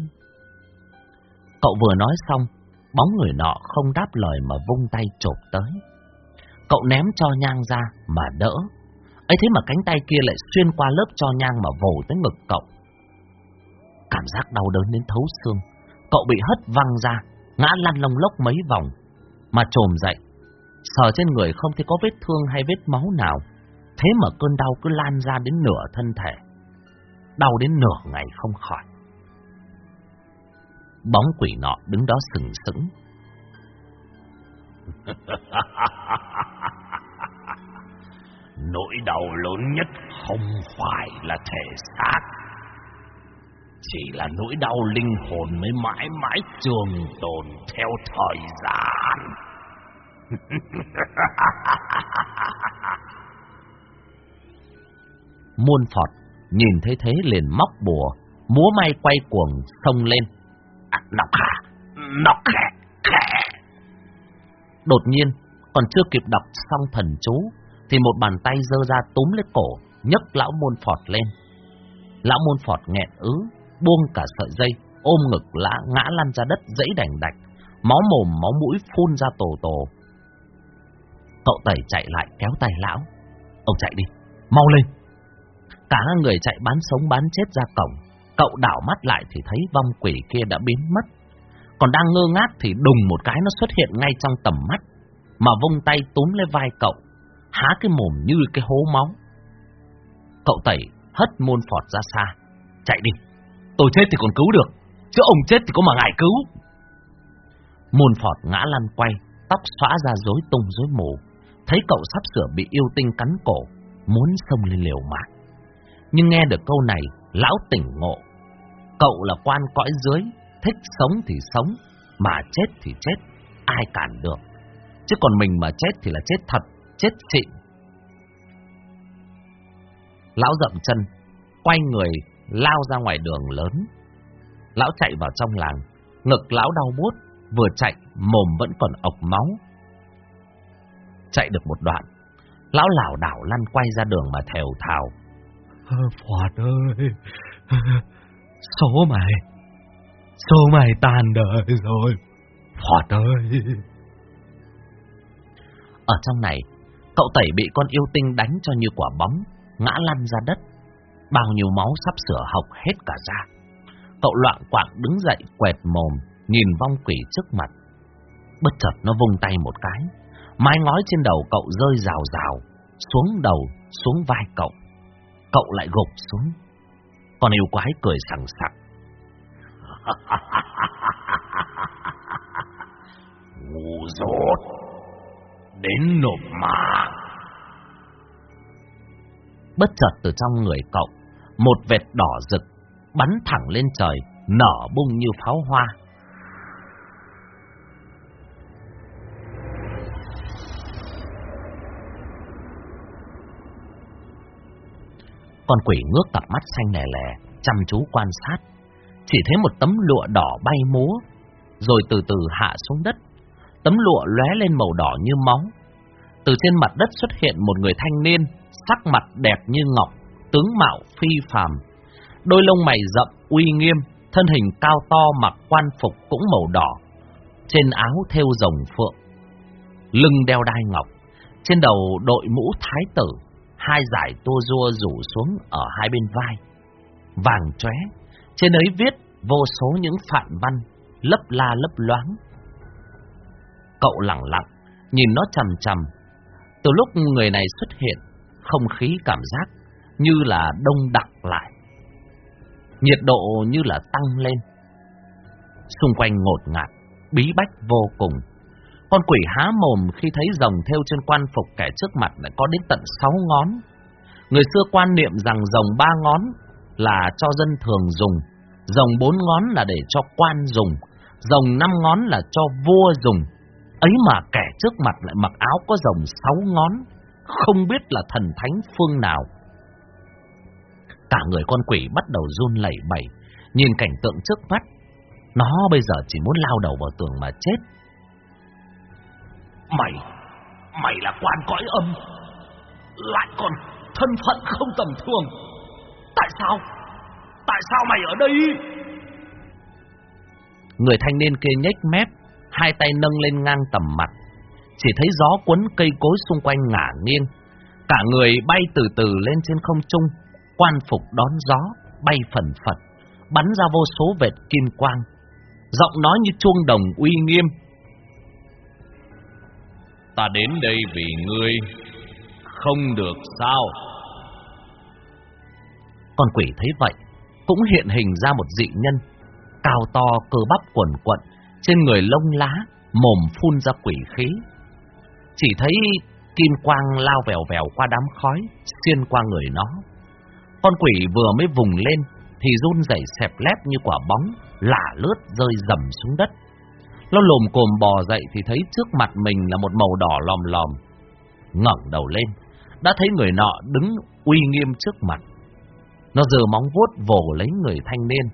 Cậu vừa nói xong, bóng người nọ không đáp lời mà vung tay chộp tới. Cậu ném cho nhang ra mà đỡ ấy thế mà cánh tay kia lại xuyên qua lớp cho nhang mà vồ tới ngực cậu. Cảm giác đau đớn đến thấu xương. Cậu bị hất văng ra, ngã lăn lông lốc mấy vòng, mà trồm dậy. Sờ trên người không thấy có vết thương hay vết máu nào. Thế mà cơn đau cứ lan ra đến nửa thân thể. Đau đến nửa ngày không khỏi. Bóng quỷ nọ đứng đó sừng sững. <laughs> Nỗi đau lớn nhất không phải là thể xác Chỉ là nỗi đau linh hồn mới mãi mãi trường tồn theo thời gian <laughs> Muôn Phọt nhìn thấy thế liền móc bùa, múa may quay cuồng xông lên. À, nọc khả, nọc khẽ, khẽ. Đột nhiên, còn chưa kịp đọc xong thần chú, thì một bàn tay giơ ra túm lấy cổ, nhấc lão môn phọt lên. Lão môn phọt nghẹn ứ, buông cả sợi dây, ôm ngực lã ngã lăn ra đất dãy đành đạch, máu mồm máu mũi phun ra tổ tổ. Cậu tẩy chạy lại kéo tay lão. Ông chạy đi, mau lên. Cả hai người chạy bán sống bán chết ra cổng. Cậu đảo mắt lại thì thấy vong quỷ kia đã biến mất. Còn đang ngơ ngác thì đùng một cái nó xuất hiện ngay trong tầm mắt. Mà vung tay túm lấy vai cậu, há cái mồm như cái hố máu. Cậu tẩy hất môn phọt ra xa. Chạy đi, tôi chết thì còn cứu được, chứ ông chết thì có mà ngại cứu. Môn phọt ngã lăn quay, tóc xóa ra rối tung rối mù. Thấy cậu sắp sửa bị yêu tinh cắn cổ, muốn xông lên liều mạng. Nhưng nghe được câu này, lão tỉnh ngộ. Cậu là quan cõi dưới, thích sống thì sống, mà chết thì chết, ai cản được. Chứ còn mình mà chết thì là chết thật, chết xịn. Lão dậm chân, quay người, lao ra ngoài đường lớn. Lão chạy vào trong làng, ngực lão đau buốt, vừa chạy, mồm vẫn còn ọc máu. Chạy được một đoạn, lão lảo đảo lăn quay ra đường mà thèo thào. Phọt ơi, số mày, số mày tàn đời rồi, Phọt ơi. Ở trong này, cậu tẩy bị con yêu tinh đánh cho như quả bóng, ngã lăn ra đất. Bao nhiêu máu sắp sửa học hết cả ra. Cậu loạn quạng đứng dậy quẹt mồm, nhìn vong quỷ trước mặt. Bất chợt nó vung tay một cái, mái ngói trên đầu cậu rơi rào rào, xuống đầu, xuống vai cậu. Cậu lại gục xuống. Con yêu quái cười sằng sặc. <laughs> Ngu dốt, đến nộp mạng. Bất chợt từ trong người cậu, một vệt đỏ rực bắn thẳng lên trời, nở bung như pháo hoa. Con quỷ ngước cặp mắt xanh lè lè, chăm chú quan sát. Chỉ thấy một tấm lụa đỏ bay múa, rồi từ từ hạ xuống đất. Tấm lụa lóe lên màu đỏ như máu. Từ trên mặt đất xuất hiện một người thanh niên, sắc mặt đẹp như ngọc, tướng mạo phi phàm. Đôi lông mày rậm, uy nghiêm, thân hình cao to mặc quan phục cũng màu đỏ. Trên áo thêu rồng phượng, lưng đeo đai ngọc, trên đầu đội mũ thái tử, hai dải tua rua rủ xuống ở hai bên vai. Vàng chóe, trên ấy viết vô số những phản văn, lấp la lấp loáng. Cậu lặng lặng, nhìn nó chằm chằm. Từ lúc người này xuất hiện, không khí cảm giác như là đông đặc lại. Nhiệt độ như là tăng lên. Xung quanh ngột ngạt, bí bách vô cùng. Con quỷ há mồm khi thấy rồng theo trên quan phục kẻ trước mặt lại có đến tận sáu ngón. Người xưa quan niệm rằng rồng ba ngón là cho dân thường dùng, rồng bốn ngón là để cho quan dùng, rồng năm ngón là cho vua dùng. Ấy mà kẻ trước mặt lại mặc áo có rồng sáu ngón, không biết là thần thánh phương nào. Cả người con quỷ bắt đầu run lẩy bẩy, nhìn cảnh tượng trước mắt. Nó bây giờ chỉ muốn lao đầu vào tường mà chết. Mày, mày là quan cõi âm, lại còn thân phận không tầm thường. Tại sao? Tại sao mày ở đây? Người thanh niên kia nhếch mép, hai tay nâng lên ngang tầm mặt. Chỉ thấy gió cuốn cây cối xung quanh ngả nghiêng. Cả người bay từ từ lên trên không trung, quan phục đón gió, bay phần phật, bắn ra vô số vệt kim quang. Giọng nói như chuông đồng uy nghiêm. Ta đến đây vì ngươi, không được sao? Con quỷ thấy vậy, cũng hiện hình ra một dị nhân, cao to cơ bắp quần quận, trên người lông lá, mồm phun ra quỷ khí. Chỉ thấy kim quang lao vèo vèo qua đám khói, xuyên qua người nó. Con quỷ vừa mới vùng lên, thì run rẩy xẹp lép như quả bóng, lả lướt rơi dầm xuống đất. Nó lồm cồm bò dậy thì thấy trước mặt mình là một màu đỏ lòm lòm. ngẩng đầu lên, đã thấy người nọ đứng uy nghiêm trước mặt. Nó giơ móng vuốt vồ lấy người thanh niên,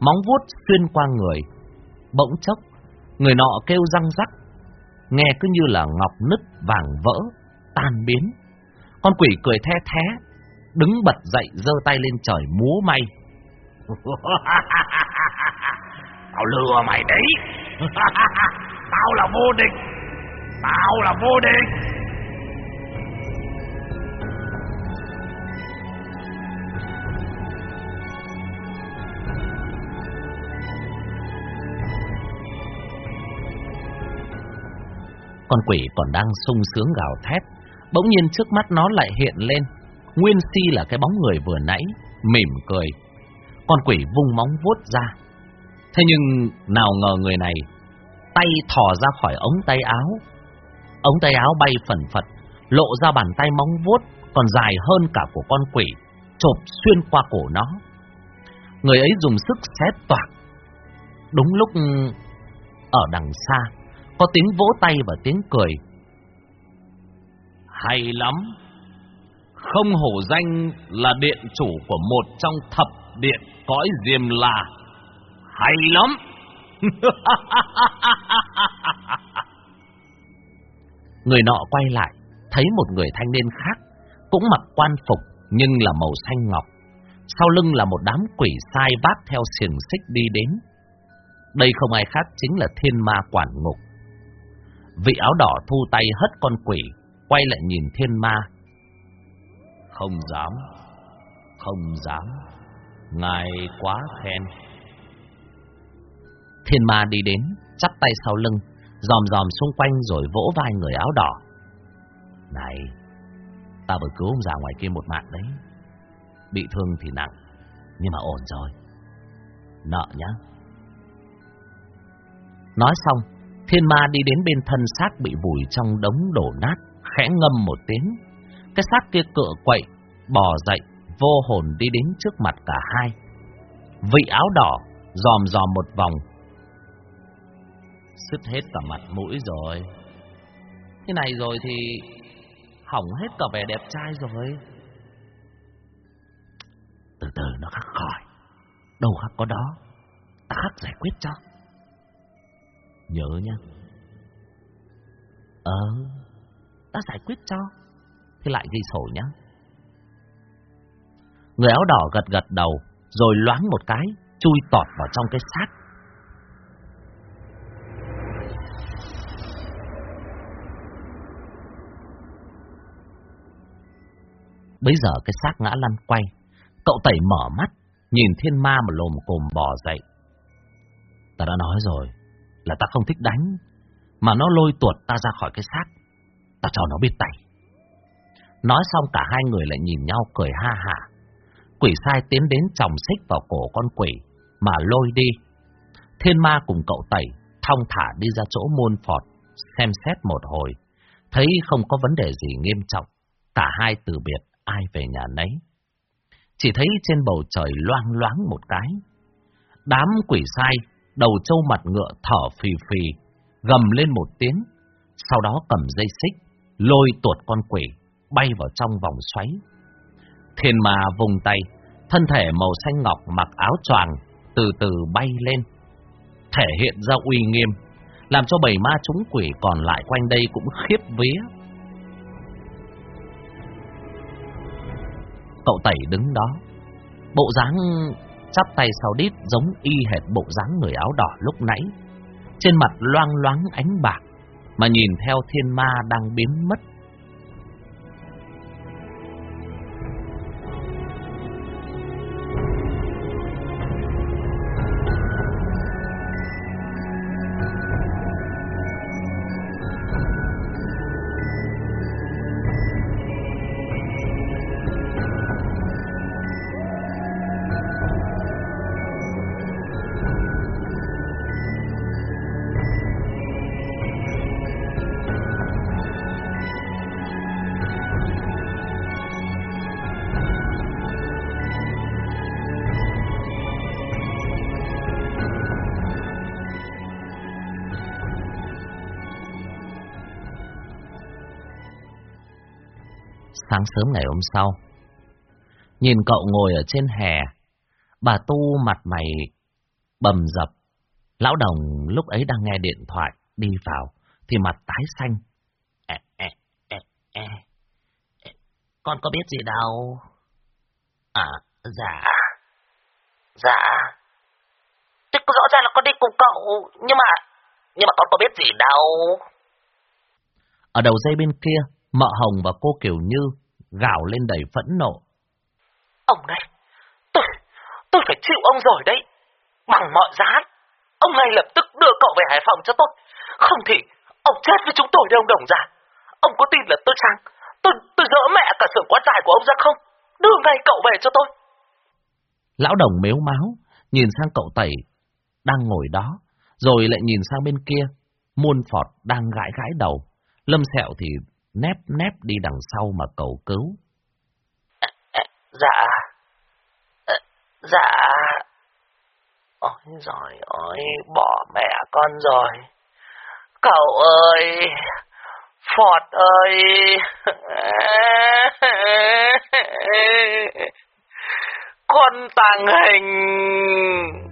móng vuốt xuyên qua người. Bỗng chốc, người nọ kêu răng rắc, nghe cứ như là ngọc nứt vàng vỡ, tan biến. Con quỷ cười the thé, đứng bật dậy giơ tay lên trời múa may. <laughs> Tao lừa mày đấy. <laughs> Tao là vô địch. Tao là vô địch. Con quỷ còn đang sung sướng gào thét, bỗng nhiên trước mắt nó lại hiện lên. Nguyên si là cái bóng người vừa nãy, mỉm cười. Con quỷ vung móng vuốt ra. Thế nhưng nào ngờ người này tay thò ra khỏi ống tay áo. Ống tay áo bay phần phật, lộ ra bàn tay móng vuốt còn dài hơn cả của con quỷ, chộp xuyên qua cổ nó. Người ấy dùng sức xé toạc. Đúng lúc ở đằng xa, có tiếng vỗ tay và tiếng cười. Hay lắm! Không hổ danh là điện chủ của một trong thập điện cõi diêm la. Hay lắm! <laughs> người nọ quay lại, thấy một người thanh niên khác, cũng mặc quan phục nhưng là màu xanh ngọc. Sau lưng là một đám quỷ sai vác theo xiềng xích đi đến. Đây không ai khác chính là thiên ma quản ngục. Vị áo đỏ thu tay hất con quỷ, quay lại nhìn thiên ma. Không dám, không dám, ngài quá khen. Thiên ma đi đến, chắp tay sau lưng, dòm dòm xung quanh rồi vỗ vai người áo đỏ. Này, ta vừa cứu ông già ngoài kia một mạng đấy. Bị thương thì nặng, nhưng mà ổn rồi. Nợ nhá. Nói xong, thiên ma đi đến bên thân xác bị vùi trong đống đổ nát, khẽ ngâm một tiếng. Cái xác kia cựa quậy, bò dậy, vô hồn đi đến trước mặt cả hai. Vị áo đỏ, dòm dòm một vòng. Sứt hết cả mặt mũi rồi. Thế này rồi thì hỏng hết cả vẻ đẹp trai rồi. Từ từ nó khắc khỏi. Đâu khắc có đó. Ta khắc giải quyết cho. Nhớ nhá. Ờ, ta giải quyết cho. Thì lại ghi sổ nhá. Người áo đỏ gật gật đầu, rồi loáng một cái, chui tọt vào trong cái xác. Bây giờ cái xác ngã lăn quay, cậu tẩy mở mắt, nhìn thiên ma mà lồm cồm bò dậy. Ta đã nói rồi, là ta không thích đánh, mà nó lôi tuột ta ra khỏi cái xác. Ta cho nó biết tay. Nói xong cả hai người lại nhìn nhau cười ha hả. Quỷ sai tiến đến chồng xích vào cổ con quỷ, mà lôi đi. Thiên ma cùng cậu tẩy, thong thả đi ra chỗ môn phọt, xem xét một hồi. Thấy không có vấn đề gì nghiêm trọng, cả hai từ biệt, ai về nhà nấy. Chỉ thấy trên bầu trời loang loáng một cái. Đám quỷ sai đầu trâu mặt ngựa thở phì phì, gầm lên một tiếng, sau đó cầm dây xích, lôi tuột con quỷ, bay vào trong vòng xoáy. Thiên ma vùng tay, thân thể màu xanh ngọc mặc áo choàng từ từ bay lên, thể hiện ra uy nghiêm, làm cho bảy ma chúng quỷ còn lại quanh đây cũng khiếp vía. Cậu tẩy đứng đó, bộ dáng chắp tay sau đít giống y hệt bộ dáng người áo đỏ lúc nãy. Trên mặt loang loáng ánh bạc, mà nhìn theo thiên ma đang biến mất. Sáng sớm ngày hôm sau, nhìn cậu ngồi ở trên hè, bà Tu mặt mày bầm dập. Lão đồng lúc ấy đang nghe điện thoại, đi vào, thì mặt tái xanh. Ê, ê, ê, ê. Con có biết gì đâu. À, dạ. Dạ. Thế rõ ràng là con đi cùng cậu, nhưng mà, nhưng mà con có biết gì đâu. Ở đầu dây bên kia, Mợ Hồng và cô Kiều Như gào lên đầy phẫn nộ. Ông này, tôi, tôi phải chịu ông rồi đấy. Bằng mọi giá, ông ngay lập tức đưa cậu về Hải Phòng cho tôi. Không thì, ông chết với chúng tôi ông đồng già. Ông có tin là tôi sang, tôi, tôi dỡ mẹ cả sưởng quán dài của ông ra không? Đưa ngay cậu về cho tôi. Lão đồng mếu máu, nhìn sang cậu tẩy, đang ngồi đó, rồi lại nhìn sang bên kia, muôn phọt đang gãi gãi đầu. Lâm Sẹo thì nép nép đi đằng sau mà cầu cứu. Dạ. Ờ, dạ. Ôi giời ơi, bỏ mẹ con rồi. Cậu ơi, Phọt ơi. <laughs> Con tàng hình.